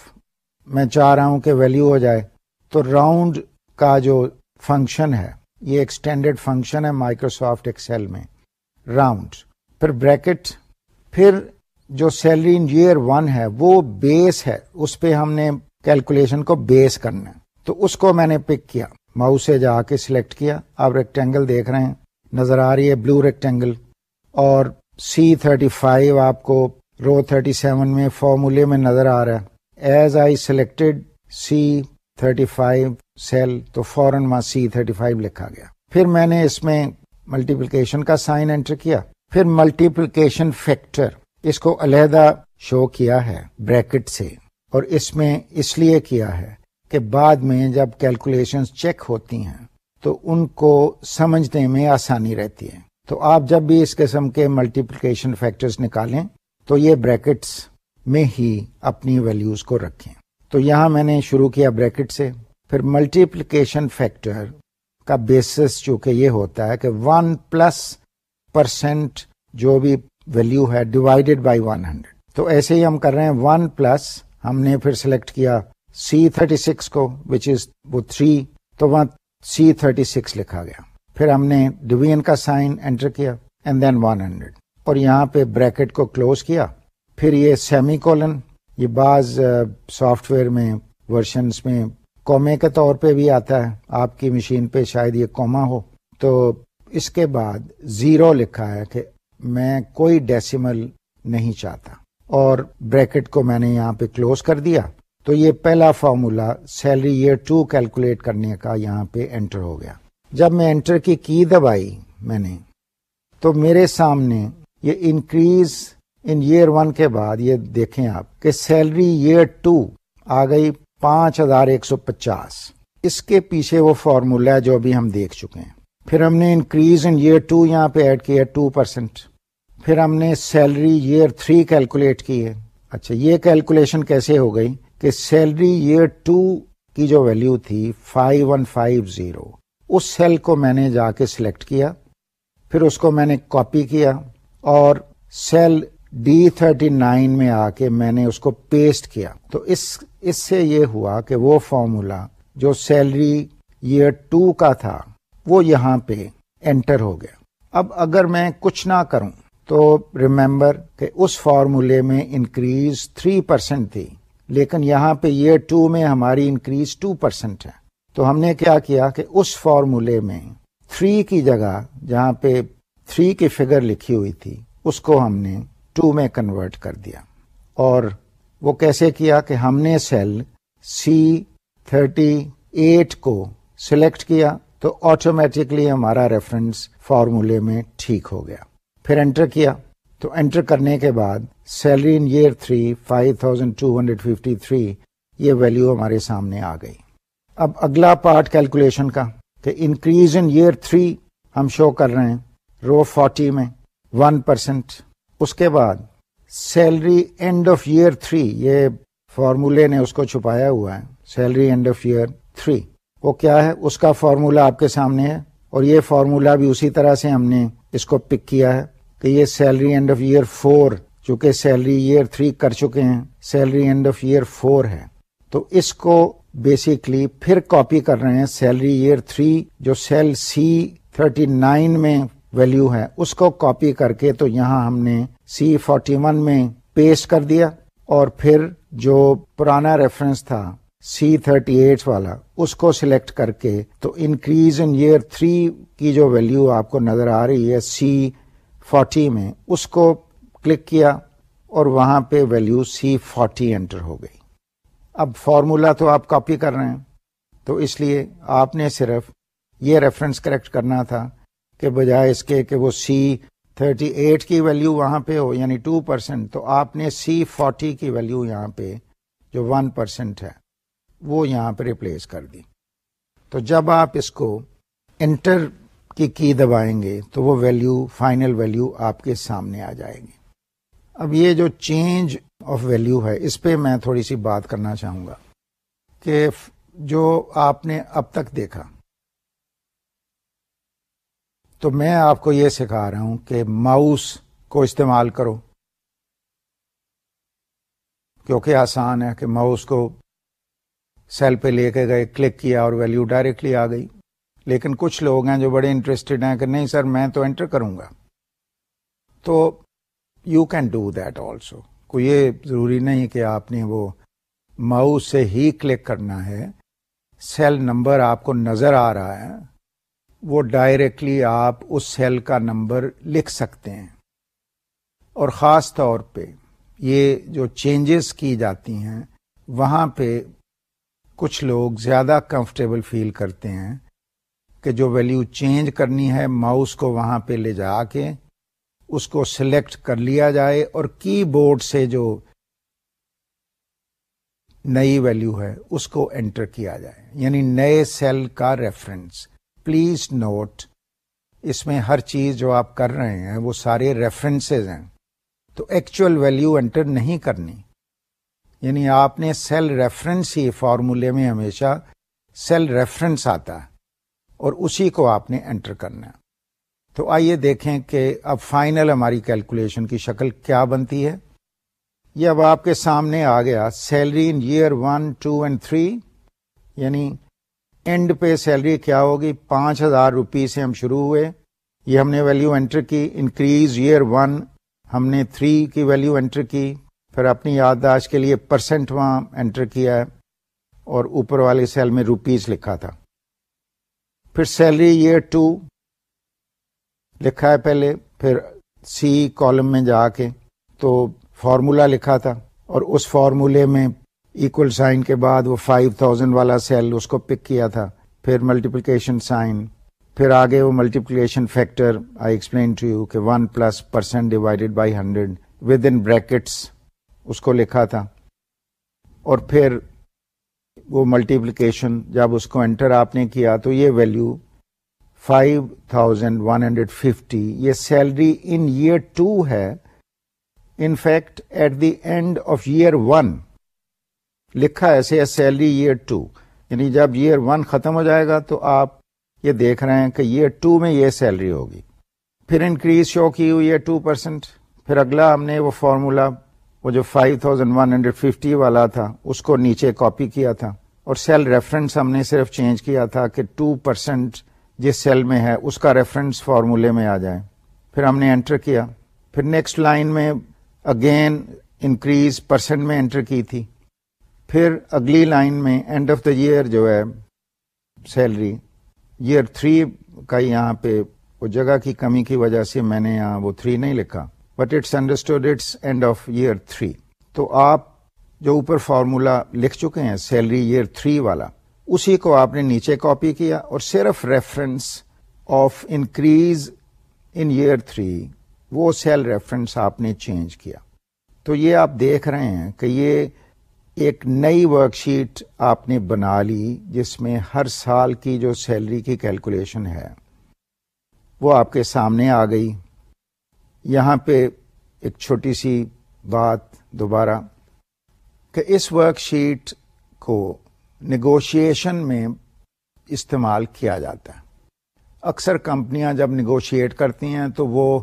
میں چاہ رہا ہوں کہ ویلو ہو جائے۔ تو راؤنڈ کا جو فنکشن ہے، یہ ایکسٹینڈیڈ فنکشن ہے مائکروسافٹ ایکسل میں۔ راؤنڈ پھر بریکٹ پھر جو سیلری ان ایئر ون ہے، وہ بیس ہے۔ اس پہ ہم نے کیلکولیشن کو بیس کرنا تو اس کو میں نے پک کیا۔ ماؤس سے جا کے سلیکٹ کیا۔ آپ ریکٹینگل دیکھ رہے ہیں۔ نظر آ رہی ہے بلو ریکٹینگل اور سی تھرٹی فائیو آپ کو رو تھرٹی سیون میں فارمولے میں نظر آ رہا ہے۔ As I selected C thirty five cell تو فورن وہاں سی تھرٹی فائیو لکھا گیا۔ پھر میں نے اس میں ملٹیپلیکیشن کا سائن انٹر کیا۔ پھر ملٹیپلیکیشن فیکٹر اس کو علیحدہ شو کیا ہے بریکٹ سے اور اس میں اس لیے کیا ہے کہ بعد میں جب کیلکولیشن چیک ہوتی ہیں، تو ان کو سمجھنے میں آسانی رہتی ہے۔ تو آپ جب بھی اس قسم کے ملٹیپلیکیشن فیکٹرز نکالیں تو یہ بریکٹس میں ہی اپنی ویلیوز کو رکھیں۔ تو یہاں میں نے شروع کیا بریکٹ سے، پھر ملٹیپلیکیشن فیکٹر کا بیسس چونکہ یہ ہوتا ہے کہ ون پلس پرسینٹ جو بھی ویلیو ہے ڈیوائڈیڈ بائی ون ہنڈریڈ تو ایسے ہی ہم کر رہے ہیں ون پلس ہم نے پھر سلیکٹ کیا سی تھرٹی سکس کو وچ از وہ تھری تو وہاں سی تھرٹی سکس لکھا گیا۔ پھر ہم نے ڈویژن کا سائن انٹر کیا اینڈ دین ون ہنڈریڈ اور یہاں پہ بریکٹ کو کلوز کیا، پھر یہ سیمی کولن یہ بعض سافٹ ویئر میں ورژنس میں کومے کے طور پہ بھی آتا ہے۔ آپ کی مشین پہ شاید یہ کوما ہو۔ تو اس کے بعد زیرو لکھا ہے کہ میں کوئی ڈیسیمل نہیں چاہتا۔ اور بریکٹ کو میں نے یہاں پہ کلوز کر دیا۔ تو یہ پہلا formula salary year two calculate کرنے کا یہاں پہ انٹر ہو گیا۔ جب میں انٹر کی کی دبائی میں نے، تو میرے سامنے یہ انکریز ان ایئر ون کے بعد یہ دیکھیں آپ کہ سیلری ایئر ٹو آ گئی پانچ ہزار ایک سو پچاس۔ اس کے پیچھے وہ فارمولا ہے جو ابھی ہم دیکھ چکے ہیں۔ پھر ہم نے انکریز ان ایئر ٹو یہاں پہ ایڈ کیا ٹو پرسینٹ پھر ہم نے سیلری ایئر تھری کیلکولیٹ کی ہے۔ اچھا یہ کیلکولیشن کیسے ہو گئی کہ سیلری ایئر ٹو کی جو ویلو تھی فائیو ون فائیو زیرو اس سیل کو میں نے جا کے سلیکٹ کیا۔ پھر اس کو میں نے کاپی کیا۔ اور سیل ڈی تھرٹی نائن میں آ کے میں نے اس کو پیسٹ کیا۔ تو اس اس سے یہ ہوا کہ وہ فارمولا جو سیلری ایئر ٹو کا تھا، وہ یہاں پہ انٹر ہو گیا۔ اب اگر میں کچھ نہ کروں تو ریمبر کہ اس فارمولے میں انکریز تھری پرسینٹ تھی، لیکن یہاں پہ ایئر ٹو میں ہماری انکریز ٹو پرسینٹ ہے۔ تو ہم نے کیا کیا کہ اس فارمولے میں تھری کی جگہ جہاں پہ تھری کی فگر لکھی ہوئی تھی، اس کو ہم نے ٹو میں کنورٹ کر دیا۔ اور وہ کیسے کیا کہ ہم نے سیل سی تھرٹی ایٹ کو سلیکٹ کیا تو آٹومیٹکلی ہمارا ریفرنس فارمولے میں ٹھیک ہو گیا۔ پھر انٹر کیا تو انٹر کرنے کے بعد salary in year three five thousand two hundred fifty three یہ ویلو ہمارے سامنے آ گئی۔ اب اگلا پارٹ کیلکولیشن کا کہ انکریز ان ایئر تھری ہم شو کر رہے ہیں۔ رو فورٹی میں، ون پرسینٹ اس کے بعد، salary end of year three, یہ فارمولے نے اس کو چھپایا ہوا ہے۔ Salary end of year three. وہ کیا ہے؟ اس کا فارمولا آپ کے سامنے ہے۔ اور یہ فارمولا بھی اسی طرح سے ہم نے اس کو پک کیا ہے کہ یہ salary end of year four, چونکہ سیلری ایئر تھری کر چکے ہیں، salary end of year four ہے۔ تو اس کو بیسکلی پھر کاپی کر رہے ہیں۔ سیلری ایئر تھری، جو سیل سی تھرٹی نائن میں ویلو ہے، اس کو کاپی کر کے تو یہاں ہم نے سی فورٹی ون میں پیسٹ کر دیا اور پھر جو پرانا ریفرنس تھا سی تھرٹی ایٹ والا، اس کو سلیکٹ کر کے تو انکریز ان ایئر تھری کی جو ویلو آپ کو نظر آ رہی ہے سی فورٹی میں، اس کو کلک کیا اور وہاں پہ ویلو سی فورٹی انٹر ہو گئی۔ اب فارمولا تو آپ کاپی کر رہے ہیں، تو اس لیے آپ نے صرف یہ ریفرنس کریکٹ کرنا تھا۔ کہ بجائے اس کے کہ وہ سی تھرٹی ایٹ کی ویلو وہاں پہ ہو یعنی ٹو پرسینٹ تو آپ نے سی فورٹی کی ویلو یہاں پہ جو ون پرسینٹ ہے، وہ یہاں پہ ریپلیس کر دی۔ تو جب آپ اس کو انٹر کی کی دبائیں گے، تو وہ ویلو فائنل ویلو آپ کے سامنے آ جائے گی۔ اب یہ جو چینج آف ویلو ہے، اس پہ میں تھوڑی سی بات کرنا چاہوں گا کہ جو آپ نے اب تک دیکھا تو میں آپ کو یہ سکھا رہا ہوں کہ ماؤس کو استعمال کرو۔ کیونکہ آسان ہے کہ ماؤس کو سیل پہ لے کے گئے، کلک کیا اور ویلو ڈائریکٹلی آ گئی۔ لیکن کچھ لوگ ہیں جو بڑے انٹرسٹڈ ہیں کہ نہیں سر، میں تو انٹر کروں گا۔ تو you can do that also کوئی یہ ضروری نہیں کہ آپ نے وہ ماؤس سے ہی کلک کرنا ہے۔ سیل نمبر آپ کو نظر آ رہا ہے۔ وہ ڈائریکٹلی آپ اس سیل کا نمبر لکھ سکتے ہیں۔ اور خاص طور پہ یہ جو چینجز کی جاتی ہیں، وہاں پہ کچھ لوگ زیادہ کمفرٹیبل فیل کرتے ہیں کہ جو ویلیو چینج کرنی ہے ماؤس کو وہاں پہ لے جا کے اس کو سلیکٹ کر لیا جائے اور کی بورڈ سے جو نئی ویلیو ہے، اس کو انٹر کیا جائے۔ یعنی نئے سیل کا ریفرنس پلیز نوٹ اس میں ہر چیز جو آپ کر رہے ہیں وہ سارے ریفرنسز ہیں۔ تو ایکچوئل ویلو انٹر نہیں کرنی۔ یعنی آپ نے سیل ریفرنس ہی فارمولے میں ہمیشہ سیل ریفرنس آتا ہے اور اسی کو آپ نے انٹر کرنا تو آئیے دیکھیں کہ اب فائنل ہماری کیلکولیشن کی شکل کیا بنتی ہے۔ یہ اب آپ کے سامنے آ گیا۔ Salary in year one two and three یعنی اینڈ پہ سیلری کیا ہوگی؟ پانچ ہزار روپی سے ہم شروع ہوئے۔ یہ ہم نے ویلو انٹر کی انکریز ایئر ون ہم نے تھری کی ویلو انٹر کی، پھر اپنی یادداشت کے لیے پرسنٹ وہاں انٹر کیا ہے۔ اور اوپر والے سیل میں روپیز لکھا تھا۔ پھر سیلری ایئر ٹو لکھا ہے پہلے، پھر سی کالم میں جا کے تو فارمولا لکھا تھا۔ اور اس فارمولے میں ایکول سائن کے بعد وہ فائیو تھاؤزینڈ والا سیل اس کو پک کیا تھا، پھر ملٹیپلیکیشن سائن پھر آگے وہ multiplication factor I explain to you کہ one plus percent divided by hundred with in brackets اس کو لکھا تھا۔ اور پھر وہ ملٹیپلیکیشن جب اس کو انٹر آپ نے کیا تو یہ value five thousand one hundred fifty یہ سیلری ان ایئر ٹو ہے in fact at the end of year one لکھا ایسے سیلری ایئر ٹو یعنی جب ایئر ون ختم ہو جائے گا تو آپ یہ دیکھ رہے ہیں کہ ایئر ٹو میں یہ سیلری ہوگی۔ پھر انکریز شو کی ہوئی ہے ٹو پرسینٹ پھر اگلا ہم نے وہ فارمولا وہ جو five thousand one hundred fifty والا تھا، اس کو نیچے کاپی کیا تھا۔ اور سیل ریفرنس ہم نے صرف چینج کیا تھا کہ ٹو پرسینٹ جس سیل میں ہے، اس کا ریفرنس فارمولے میں آ جائے۔ پھر ہم نے انٹر کیا۔ پھر نیکسٹ لائن میں اگین انکریز پرسینٹ میں انٹر کی تھی۔ پھر اگلی لائن میں اینڈ آف دا ایئر جو ہے سیلری ایئر تھری کا یہاں پہ وہ جگہ کی کمی کی وجہ سے میں نے یہاں وہ تھری نہیں لکھا but it's understood it's end of year three تو آپ جو اوپر فارمولا لکھ چکے ہیں سیلری ایئر تھری والا، اسی کو آپ نے نیچے کاپی کیا اور صرف reference of increase in year three وہ سیل ریفرنس آپ نے چینج کیا۔ تو یہ آپ دیکھ رہے ہیں کہ یہ ایک نئی ورک شیٹ آپ نے بنا لی جس میں ہر سال کی جو سیلری کی کیلکولیشن ہے، وہ آپ کے سامنے آ گئی۔ یہاں پہ ایک چھوٹی سی بات دوبارہ کہ اس ورک شیٹ کو نیگوشیشن میں استعمال کیا جاتا ہے۔ اکثر کمپنیاں جب نیگوشیٹ کرتی ہیں تو وہ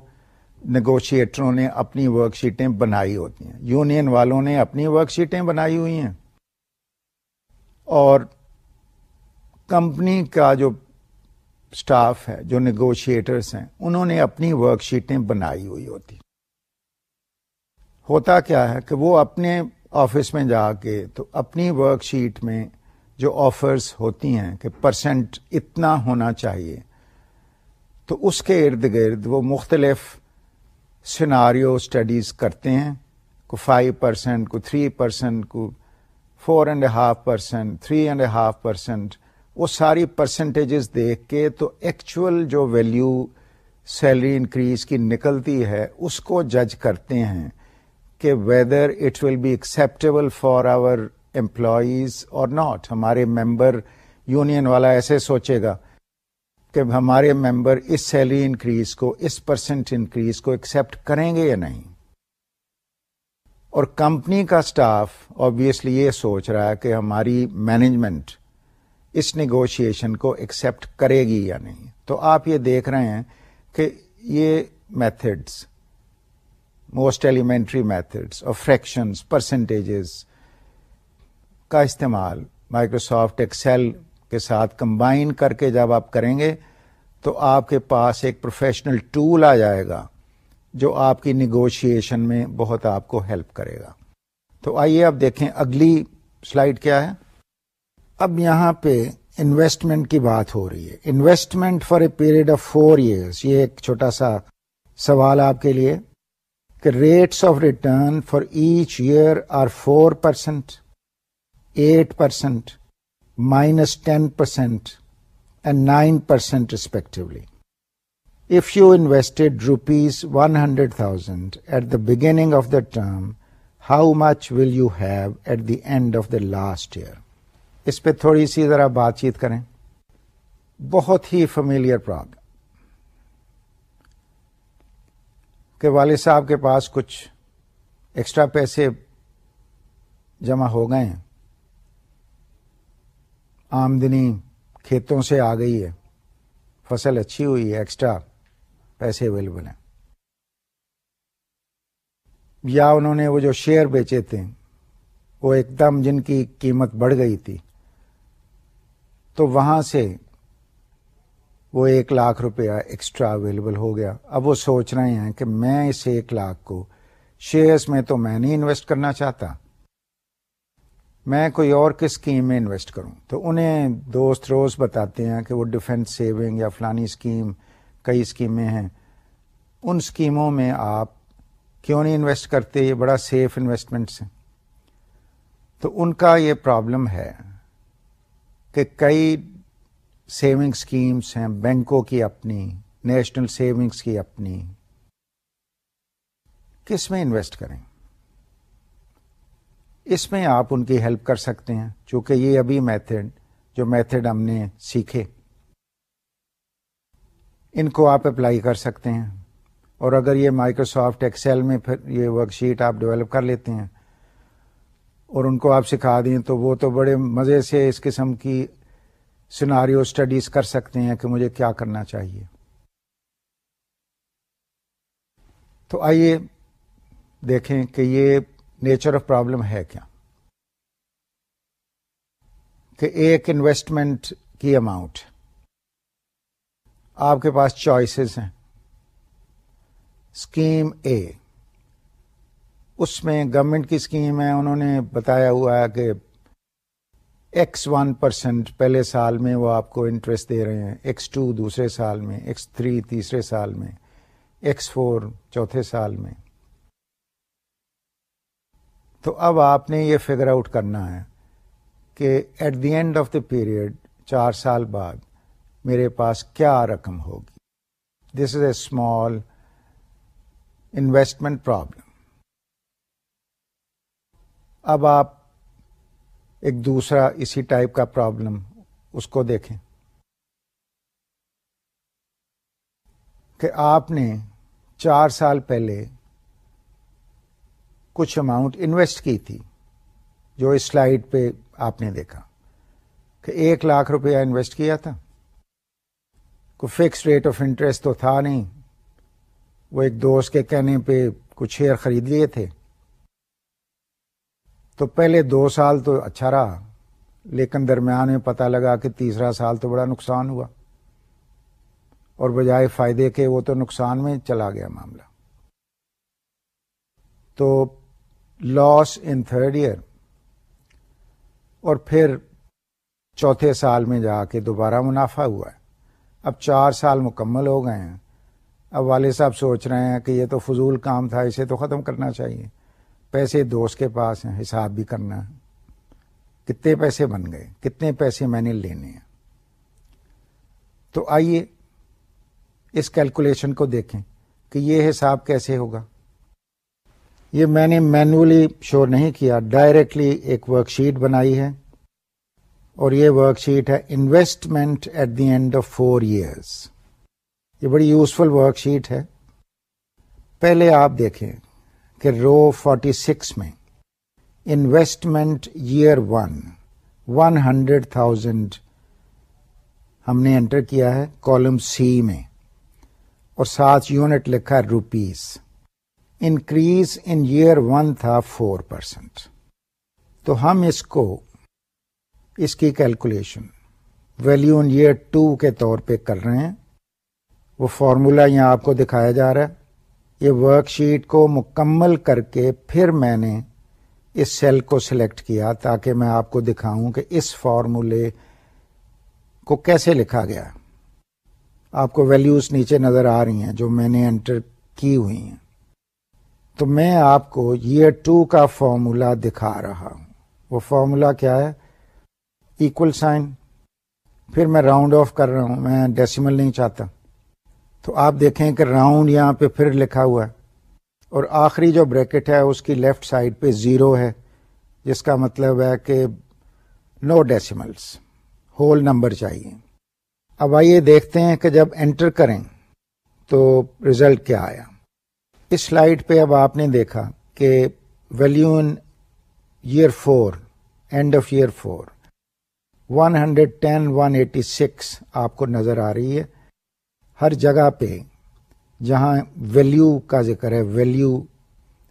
نیگوشیٹروں نے اپنی ورک شیٹیں بنائی ہوتی ہیں۔ یونین والوں نے اپنی ورک شیٹیں بنائی ہوئی ہیں۔ اور کمپنی کا جو اسٹاف ہے، جو نیگوشیٹرس ہیں، انہوں نے اپنی ورک شیٹیں بنائی ہوئی ہوتی۔ ہوتا کیا ہے کہ وہ اپنے آفس میں جا کے تو اپنی ورک شیٹ میں جو آفرز ہوتی ہیں کہ پرسنٹ اتنا ہونا چاہیے، تو اس کے ارد گرد وہ مختلف سیناریو اسٹڈیز کرتے ہیں، کو فائیو پرسینٹ کو تھری پرسینٹ کو four and half percent three and half percent وہ ساری پرسنٹیجز دیکھ کے تو ایکچوئل جو ویلیو سیلری انکریز کی نکلتی ہے، اس کو جج کرتے ہیں کہ whether it will be acceptable for our employees or not ہمارے ممبر یونین والا ایسے سوچے گا۔ کہ ہمارے ممبر اس سیلری انکریز کو، اس پرسنٹ انکریز کو ایکسپٹ کریں گے یا نہیں۔ اور کمپنی کا اسٹاف آبیسلی یہ سوچ رہا ہے کہ ہماری مینجمنٹ اس نیگوشیشن کو ایکسپٹ کرے گی یا نہیں۔ تو آپ یہ دیکھ رہے ہیں کہ یہ میتھڈس موسٹ ایلیمنٹری میتھڈس اور فریکشنس پرسنٹیجز کا استعمال مائکروسافٹ ایکسل کے ساتھ کمبائن کر کے جب آپ کریں گے تو آپ کے پاس ایک پروفیشنل ٹول آ جائے گا جو آپ کی نیگوشیشن میں بہت آپ کو ہیلپ کرے گا۔ تو آئیے اب دیکھیں اگلی سلائڈ کیا ہے۔ اب یہاں پہ انویسٹمنٹ کی بات ہو رہی ہے۔ Investment for a period of four years یہ ایک چھوٹا سا سوال آپ کے لیے۔ کہ rates of return for each year are four percent eight percent minus ten percent and nine percent respectively if you invested rupees one hundred thousand at the beginning of the term how much will you have at the end of the last year اس پہ تھوڑی سی ذرا بات چیت کریں۔ بہت ہی familiar problem کہ والد صاحب کے پاس کچھ ایکسٹرا پیسے جمع ہو گئے ہیں۔ آمدنی کھیتوں سے آ گئی ہے۔ فصل اچھی ہوئی ہے ایکسٹرا پیسے اویلیبل ہیں۔ یا انہوں نے وہ جو شیئر بیچے تھے، وہ ایک دم جن کی قیمت بڑھ گئی تھی، تو وہاں سے وہ ایک لاکھ روپیہ ایکسٹرا اویلیبل ہو گیا۔ اب وہ سوچ رہے ہیں کہ میں اس ایک لاکھ کو شیئرس میں تو میں نہیں انویسٹ کرنا چاہتا۔ میں کوئی اور کس اسکیم میں انویسٹ کروں؟ تو انہیں دوست روز بتاتے ہیں کہ وہ ڈیفینس سیونگ یا فلانی اسکیم کئی اسکیمیں ہیں۔ ان اسکیموں میں آپ کیوں نہیں انویسٹ کرتے؟ یہ بڑا سیف انویسٹمنٹس ہیں۔ تو ان کا یہ پرابلم ہے کہ کئی سیونگ اسکیمس ہیں، بینکوں کی اپنی نیشنل سیونگس کی اپنی۔ کس میں انویسٹ کریں؟ اس میں آپ ان کی ہیلپ کر سکتے ہیں، چونکہ یہ ابھی میتھڈ جو میتھڈ ہم نے سیکھے۔ ان کو آپ اپلائی کر سکتے ہیں۔ اور اگر یہ مائکروسافٹ ایکسل میں پھر یہ ورک شیٹ آپ ڈیولپ کر لیتے ہیں، اور ان کو آپ سکھا دیں، تو وہ تو بڑے مزے سے اس قسم کی سناریو اسٹڈیز کر سکتے ہیں کہ مجھے کیا کرنا چاہیے۔ تو آئیے دیکھیں کہ یہ نیچر آف پرابلم ہے کیا؟ کہ ایک انویسٹمنٹ کی اماؤنٹ آپ کے پاس چوائسیز ہیں. اسکیم اے اس میں گورنمنٹ کی اسکیم ہے. انہوں نے بتایا ہوا ہے کہ ایکس ون پرسینٹ پہلے سال میں وہ آپ کو انٹرسٹ دے رہے ہیں. ایکس ٹو دوسرے سال میں. ایکس تھری تیسرے سال میں. ایکس فور چوتھے سال میں. تو اب آپ نے یہ فگر آؤٹ کرنا ہے کہ at the end of the period چار سال بعد میرے پاس کیا رقم ہوگی؟ This is a small investment problem اب آپ ایک دوسرا اسی ٹائپ کا پرابلم اس کو دیکھیں۔ کہ آپ نے چار سال پہلے کچھ اماؤنٹ انویسٹ کی تھی، جو اس سلائڈ پہ آپ نے دیکھا کہ ایک لاکھ روپیہ انویسٹ کیا تھا۔ کوئی فکس ریٹ آف انٹرسٹ تو تھا نہیں۔ وہ ایک دوست کے کہنے پہ کچھ شیئر خرید لیے تھے۔ تو پہلے دو سال تو اچھا رہا، لیکن درمیان میں پتا لگا کہ تیسرا سال تو بڑا نقصان ہوا۔ اور بجائے فائدے کے وہ تو نقصان میں چلا گیا معاملہ۔ تو لاس ان تھرڈ ایئر اور پھر چوتھے سال میں جا کے دوبارہ منافع ہوا ہے۔ اب چار سال مکمل ہو گئے ہیں۔ اب والد صاحب سوچ رہے ہیں کہ یہ تو فضول کام تھا، اسے تو ختم کرنا چاہیے۔ پیسے دوست کے پاس ہیں، حساب بھی کرنا ہے۔ کتنے پیسے بن گئے، کتنے پیسے میں نے لینے ہیں۔ تو آئیے اس کیلکولیشن کو دیکھیں کہ یہ حساب کیسے ہوگا۔ یہ میں نے مینولی شو نہیں کیا ڈائریکٹلی ایک ورک شیٹ بنائی ہے۔ اور یہ ورک شیٹ ہے investment at the end of four years یہ بڑی یوزفل ورک شیٹ ہے۔ پہلے آپ دیکھیں کہ رو فورٹی سکس میں investment year one one hundred thousand ہم نے انٹر کیا ہے کالم سی میں۔ اور سات یونٹ لکھا ہے rupees increase in year one تھا فور پرسینٹ تو ہم اس کو، اس کی calculation value in year two کے طور پہ کر رہے ہیں۔ وہ فارمولا یہاں آپ کو دکھایا جا رہا ہے۔ یہ ورک شیٹ کو مکمل کر کے پھر میں نے اس سیل کو سلیکٹ کیا تاکہ میں آپ کو دکھاؤں کہ اس فارمولے کو کیسے لکھا گیا۔ آپ کو ویلیوز نیچے نظر آ رہی ہیں جو میں نے انٹر کی ہوئی ہیں۔ تو میں آپ کو ایئر ٹو کا فارمولا دکھا رہا ہوں۔ وہ فارمولا کیا ہے؟ ایکول سائن پھر میں راؤنڈ آف کر رہا ہوں، میں ڈیسیمل نہیں چاہتا۔ تو آپ دیکھیں کہ راؤنڈ یہاں پہ پھر لکھا ہوا ہے۔ اور آخری جو بریکٹ ہے، اس کی لیفٹ سائڈ پہ زیرو ہے، جس کا مطلب ہے کہ نو ڈیسیملس ہول نمبر چاہیے۔ اب آئیے دیکھتے ہیں کہ جب انٹر کریں تو ریزلٹ کیا آیا۔ اس سلائڈ پہ اب آپ نے دیکھا کہ value in year four end of year four one hundred ten one eighty six آپ کو نظر آ رہی ہے۔ ہر جگہ پہ جہاں ویلیو کا ذکر ہے value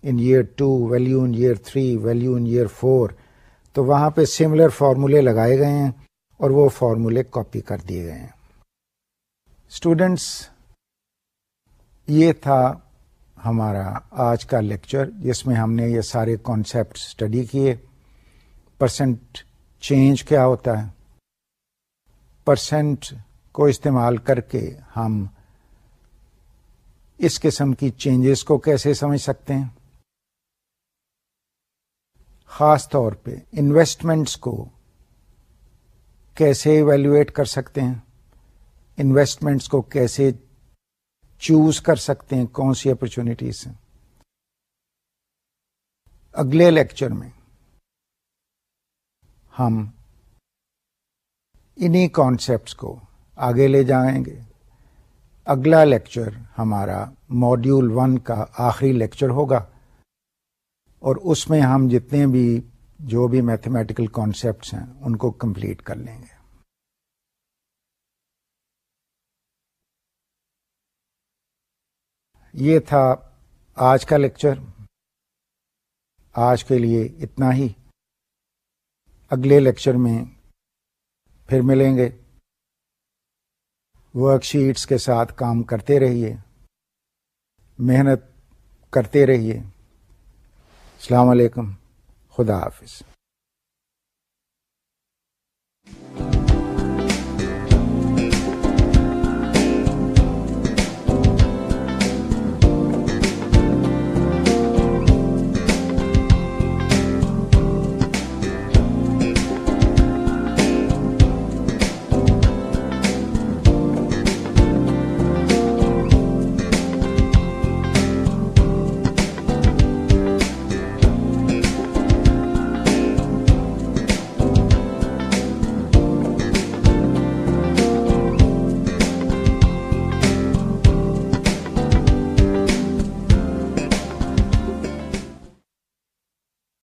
in year two value in year three value in year four تو وہاں پہ سملر فارمولے لگائے گئے ہیں اور وہ فارمولے کاپی کر دیے گئے ہیں۔ اسٹوڈینٹس یہ تھا ہمارا آج کا لیکچر، جس میں ہم نے یہ سارے کانسیپٹ اسٹڈی کیے۔ پرسنٹ چینج کیا ہوتا ہے؟ پرسنٹ کو استعمال کر کے ہم اس قسم کی چینجز کو کیسے سمجھ سکتے ہیں؟ خاص طور پہ انویسٹمنٹس کو کیسے ایویلویٹ کر سکتے ہیں؟ انویسٹمنٹس کو کیسے چوز کر سکتے ہیں کون سی اپرچونیٹیز ہیں اگلے لیکچر میں ہم انہی کانسیپٹس کو آگے لے جائیں گے اگلا لیکچر ہمارا ماڈیول ون کا آخری لیکچر ہوگا اور اس میں ہم جتنے بھی جو بھی میتھمیٹیکل کانسیپٹس ہیں ان کو کمپلیٹ کر لیں گے یہ تھا آج کا لیکچر۔ آج کے لیے اتنا ہی۔ اگلے لیکچر میں پھر ملیں گے۔ ورک شیٹس کے ساتھ کام کرتے رہیے۔ محنت کرتے رہیے۔ السلام علیکم۔ خدا حافظ۔